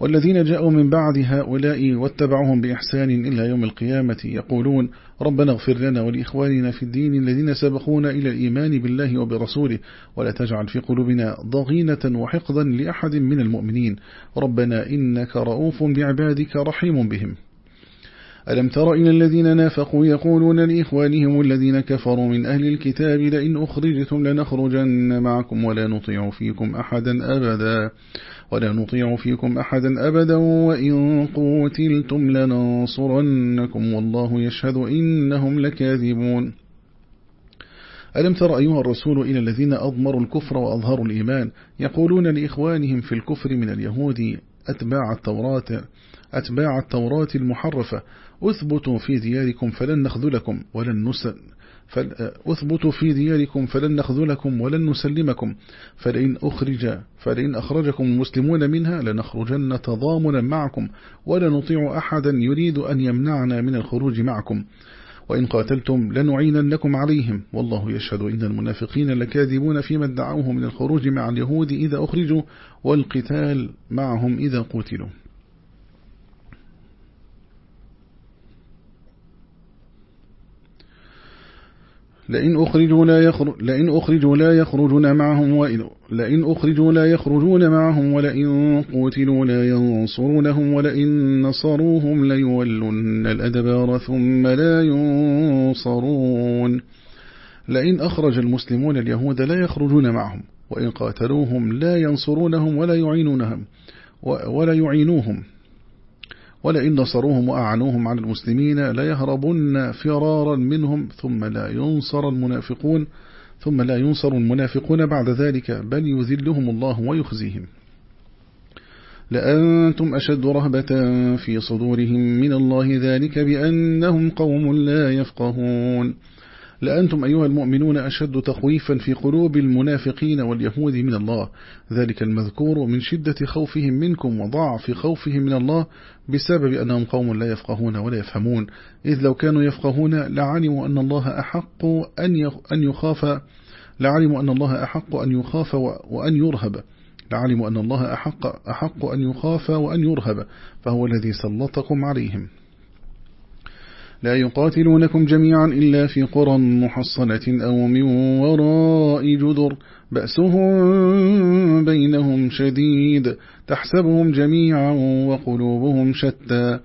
والذين جاءوا من بعد هؤلاء واتبعوهم بإحسان إلى يوم القيامة يقولون ربنا اغفر لنا ولإخواننا في الدين الذين سبقونا إلى الإيمان بالله وبرسوله ولا تجعل في قلوبنا ضغينة وحقدا لأحد من المؤمنين. ربنا إنك رؤوف بعبادك رحيم بهم. ألم تر إلى الذين نافقوا يقولون لإخوانهم الذين كفروا من أهل الكتاب لئن أخرجتم لنخرجن معكم ولا نطيع فيكم أحدا أبدا. ولا نطيع فيكم أحدا أبدا وإن قوتلتم لننصرنكم والله يشهد إنهم لكاذبون. ألم تر أيها الرسول إلى الذين أضمروا الكفر وأظهروا الإيمان؟ يقولون لإخوانهم في الكفر من اليهود أتباع التوراة أتباع التوراة المحرفة. أثبتوا في دياركم فلن نخذلكم ولن نسل أثبتوا في دياركم فلن نخذلكم ولن نسلمكم. فلئن أخرج فلئن أخرجكم المسلمون منها لنخرجن تضامنا معكم ولا نطيع أحدا يريد أن يمنعنا من الخروج معكم. وإن قاتلتم لنعيننكم عليهم. والله يشهد إن المنافقين لكاذبون فيما ادعوه من الخروج مع اليهود إذا أخرجوا والقتال معهم إذا قتلوا. لئن أخرجوا لا يخرج لئن أخرجوا لا يخرجون معهم وإن لئن أخرجوا لا يخرجون معهم ولئن قتلوا لا ينصرونهم ولئن نصروهم ليولن الأدبار ثم لا ينصرون. لئن أخرج المسلمون اليهود لا يخرجون معهم وإن قاتلوهم لا ينصرونهم ولا يعينونهم ولا يعينوهم. ولئن نصروهم وأعنوهم على المسلمين لا يهربن فرارا منهم ثم لا ينصر المنافقون ثم لا ينصر المنافقون بعد ذلك بل يذلهم الله ويخزيهم. لأنتم أشد رهبة في صدورهم من الله ذلك بأنهم قوم لا يفقهون. لأنتم أيها المؤمنون أشد تخويفا في قلوب المنافقين واليهود من الله. ذلك المذكور من شدة خوفهم منكم وضعف خوفهم من الله بسبب أنهم قوم لا يفقهون ولا يفهمون. إذ لو كانوا يفقهون لعلموا أن الله أحق أن يخاف لعلموا أن الله أحق أن يخاف وأن يرهب. لعلموا أن الله أحق, أحق أن يخاف وأن يرهب فهو الذي سلطكم عليهم. لا يقاتلونكم جميعا إلا في قرى محصنة أو من وراء جدر. بأسهم بينهم شديد تحسبهم جميعا وقلوبهم شتى.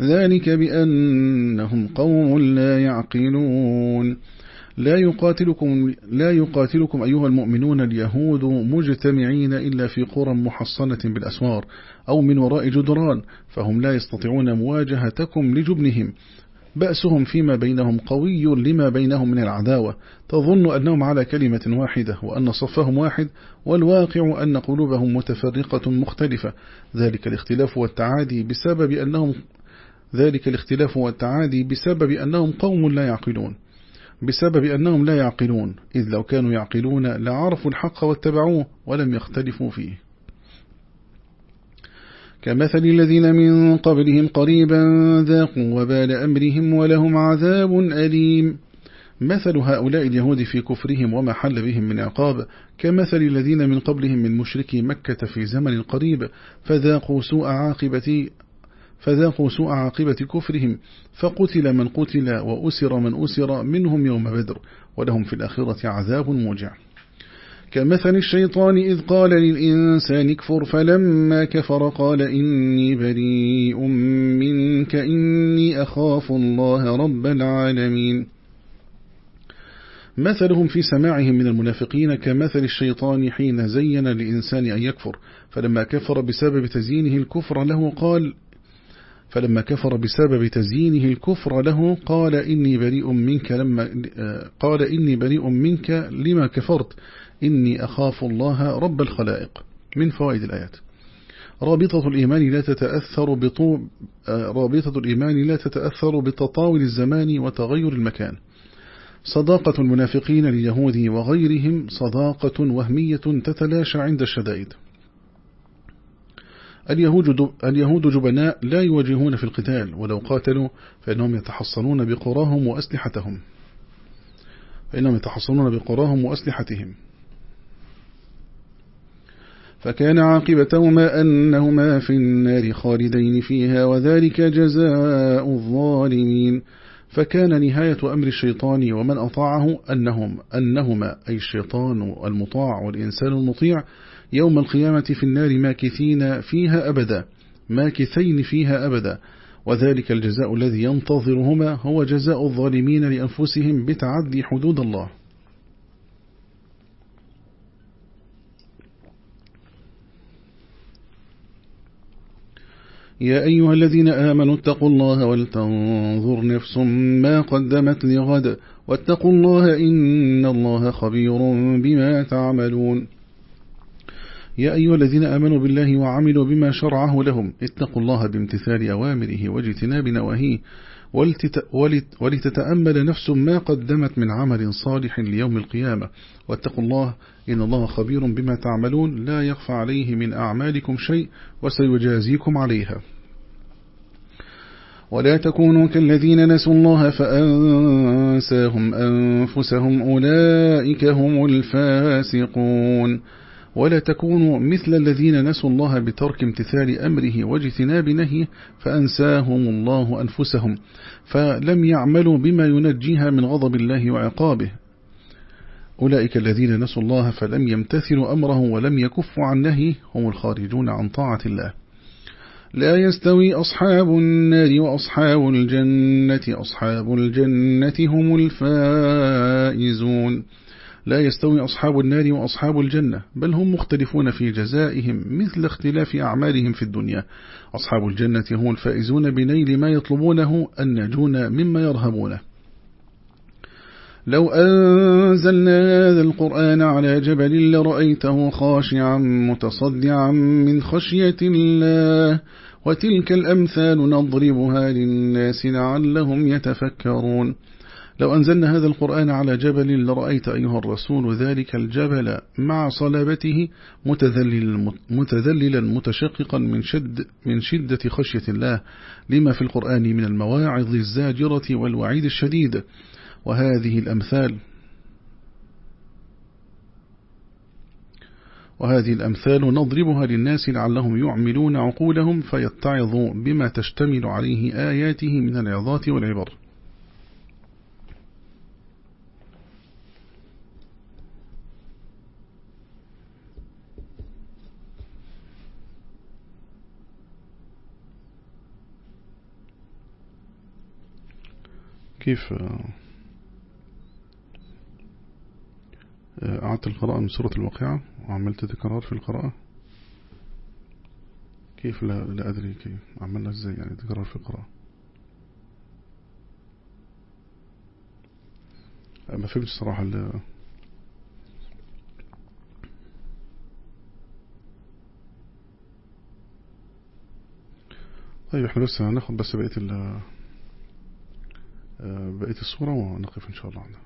ذلك بأنهم قوم لا يعقلون. لا يقاتلكم, لا يقاتلكم أيها المؤمنون اليهود مجتمعين إلا في قرى محصنة بالأسوار أو من وراء جدران فهم لا يستطيعون مواجهتكم لجبنهم. بأسهم فيما بينهم قوي لما بينهم من العداوة. تظن أنهم على كلمة واحدة وأن صفهم واحد والواقع أن قلوبهم متفرقة مختلفة. ذلك الاختلاف والتعادي بسبب أنهم ذلك الاختلاف والتعادي بسبب أنهم قوم لا يعقلون. بسبب أنهم لا يعقلون. إذ لو كانوا يعقلون لعرفوا الحق واتبعوه ولم يختلفوا فيه. كمثل الذين من قبلهم قريبا ذاقوا وبال أمرهم ولهم عذاب أليم. مثل هؤلاء اليهود في كفرهم وما حل بهم من عقاب. كمثل الذين من قبلهم من مشركي مكة في زمن قريب فذاقوا سوء عاقبة فذاقوا سوء عاقبة كفرهم. فقتل من قتل وأسر من أسر منهم يوم بدر ولهم في الآخرة عذاب موجع. كمثل الشيطان إذ قال للإنسان اكفر فلما كفر قال إني بريء منك إني أخاف الله رب العالمين. مثلهم في سماعهم من المنافقين كمثل الشيطان حين زين للإنسان أن يكفر. فلما كفر بسبب تزيينه الكفر له قال فلما كفر بسبب تزيينه الكفر له قال إني بريء منك لما قال إني بريء منك لما كفرت. إني أخاف الله رب الخلائق من فوائد الآيات. رابطة الإيمان لا تتأثر بطوب رابطة الإيمان لا تتأثر بتطاول الزمان وتغير المكان. صداقة المنافقين لليهود وغيرهم صداقة وهمية تتلاشى عند الشدائد. اليهود, اليهود جبناء لا يواجهون في القتال ولو قاتلوا فإنهم يتحصنون بقراهم وأسلحتهم. فإنهم يتحصنون بقراهم وأسلحتهم. فكان عاقبتهما أنهما في النار خالدين فيها وذلك جزاء الظالمين. فكان نهاية أمر الشيطان ومن أطاعه أنهم أنهما أي الشيطان المطاع والإنسان المطيع يوم القيامة في النار ماكثين فيها أبدا ماكثين فيها أبدا. وذلك الجزاء الذي ينتظرهما هو جزاء الظالمين لأنفسهم بتعدي حدود الله. يا أيها الذين آمنوا اتقوا الله ولتنظر نفس ما قدمت لغد. واتقوا الله إن الله خبير بما تعملون. يا أيها الذين آمنوا بالله وعملوا بما شرعه لهم. اتقوا الله بامتثال أوامره واجتناب نواهيه. ولتتأمل نفس ما قدمت من عمل صالح ليوم القيامة. واتقوا الله إن الله خبير بما تعملون. لا يخفى عليه من أعمالكم شيء وسيجازيكم عليها. ولا تكونوا كالذين نسوا الله فأنساهم أنفسهم. أولئك هم الفاسقون. ولا تكونوا مثل الذين نسوا الله بترك امتثال أمره واجتناب نهيه فأنساهم الله أنفسهم فلم يعملوا بما ينجيها من غضب الله وعقابه. أولئك الذين نسوا الله فلم يمتثلوا أمره ولم يكفوا عن نهيه هم الخارجون عن طاعة الله. لا يستوي أصحاب النار وأصحاب الجنة أصحاب الجنة هم الفائزون. لا يستوي أصحاب النار وأصحاب الجنة بل هم مختلفون في جزائهم مثل اختلاف أعمالهم في الدنيا. أصحاب الجنة هم الفائزون بنيل ما يطلبونه النجون مما يرهبونه. لو أنزلنا هذا القرآن على جبل لرأيته خاشعا متصدعا من خشية الله وتلك الأمثال نضربها للناس لعلهم يتفكرون. لو أنزلنا هذا القرآن على جبل لرأيت أيها الرسول ذلك الجبل مع صلابته متذللا, متذللا متشققا من, شد من شدة خشية الله لما في القرآن من المواعظ الزاجرة والوعيد الشديد. وهذه الأمثال وهذه الأمثال نضربها للناس لعلهم يعملون عقولهم فيتعظوا بما تشتمل عليه آياته من العظات والعبر. كيف أعدت القراءة من سورة الواقعة وعملت تكرار في القراءة؟ كيف لا, لا أدري كيف عملنا إزاي يعني تكرار في القراءة؟ ما فهمت الصراحة اللي طيب إحنا بس هناخد بس بقية بقية الصورة ونقف إن شاء الله عنها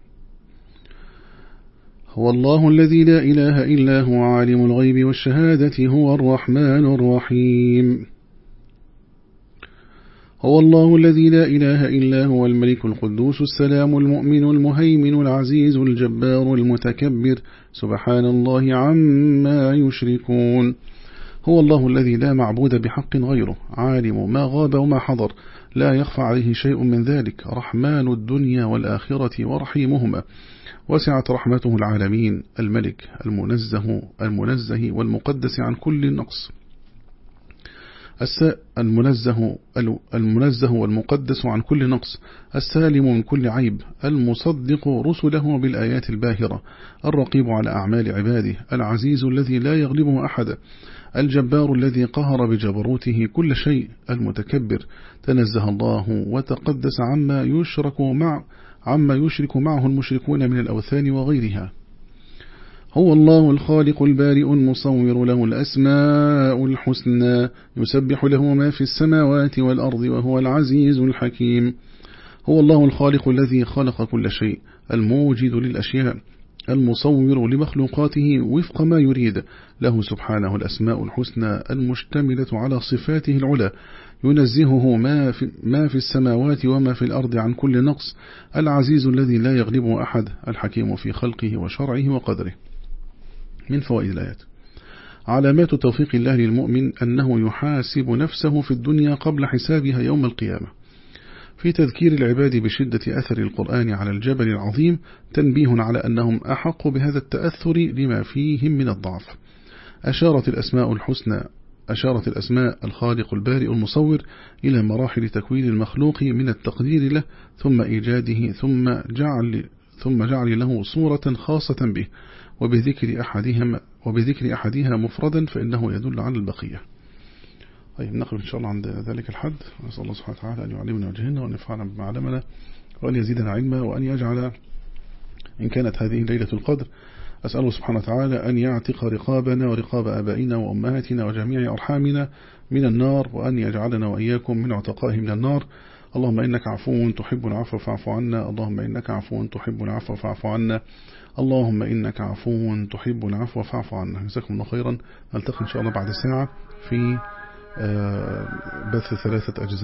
هو الله الذي لا إله إلا هو عالم الغيب والشهادة هو الرحمن الرحيم. هو الله الذي لا إله إلا هو الملك القدوس السلام المؤمن المهيمن العزيز الجبار المتكبر. سبحان الله عما يشركون. هو الله الذي لا معبود بحق غيره عالم ما غاب وما حضر. لا يخفى عليه شيء من ذلك. رحمن الدنيا والآخرة ورحيمهما. وسعت رحمته العالمين. الملك المنزه المنزه والمقدس عن كل نقص. المنزه المنزه والمقدس عن كل نقص. السالم من كل عيب. المصدق رسله بالآيات الباهرة. الرقيب على أعمال عباده. العزيز الذي لا يغلبه أحد. الجبار الذي قهر بجبروته كل شيء المتكبر. تنزه الله وتقدس عما يشرك مع عما يشرك معه المشركون من الأوثان وغيرها. هو الله الخالق البارئ المصور له الأسماء الحسنى يسبح له ما في السماوات والأرض وهو العزيز الحكيم. هو الله الخالق الذي خلق كل شيء الموجد للأشياء. المصور لمخلوقاته وفق ما يريد. له سبحانه الأسماء الحسنى المشتملة على صفاته العلى. ينزهه ما في, ما في السماوات وما في الأرض عن كل نقص. العزيز الذي لا يغلبه أحد. الحكيم في خلقه وشرعه وقدره. من فوائد الآيات. علامات توفيق الله للمؤمن أنه يحاسب نفسه في الدنيا قبل حسابها يوم القيامة. في تذكير العباد بشدة أثر القرآن على الجبل العظيم تنبيه على أنهم أحق بهذا التأثر لما فيهم من الضعف. أشارت الأسماء الحسنى أشارت الأسماء الخالق البارئ المصور إلى مراحل تكوين المخلوق من التقدير له ثم إيجاده ثم جعل ثم جعل له صورة خاصة به. وبذكر أحدهم وبذكر أحدها مفردا فإنه يدل على البقية. طيب نقف إن شاء الله عند ذلك الحد. نسأل الله سبحانه وتعالى أن يعلمنا وجهنا وأن يفعلنا بما علمنا وأن يزيدنا علما وأن يجعل إن كانت هذه ليلة القدر. أسأله سبحانه وتعالى أن يعتق رقابنا ورقاب آبائنا وأمهاتنا وجميع أرحامنا من النار وأن يجعلنا وإياكم من عتقائه من النار. اللهم إنك عفو تحب العفو فاعف عنا. اللهم إنك عفو تحب العفو فاعف عنا. اللهم إنك عفو تحب العفو فاعف عنا. جزاكم الله خيرا. نلتقي إن شاء الله بعد ساعة في بث ثلاثة أجزاء.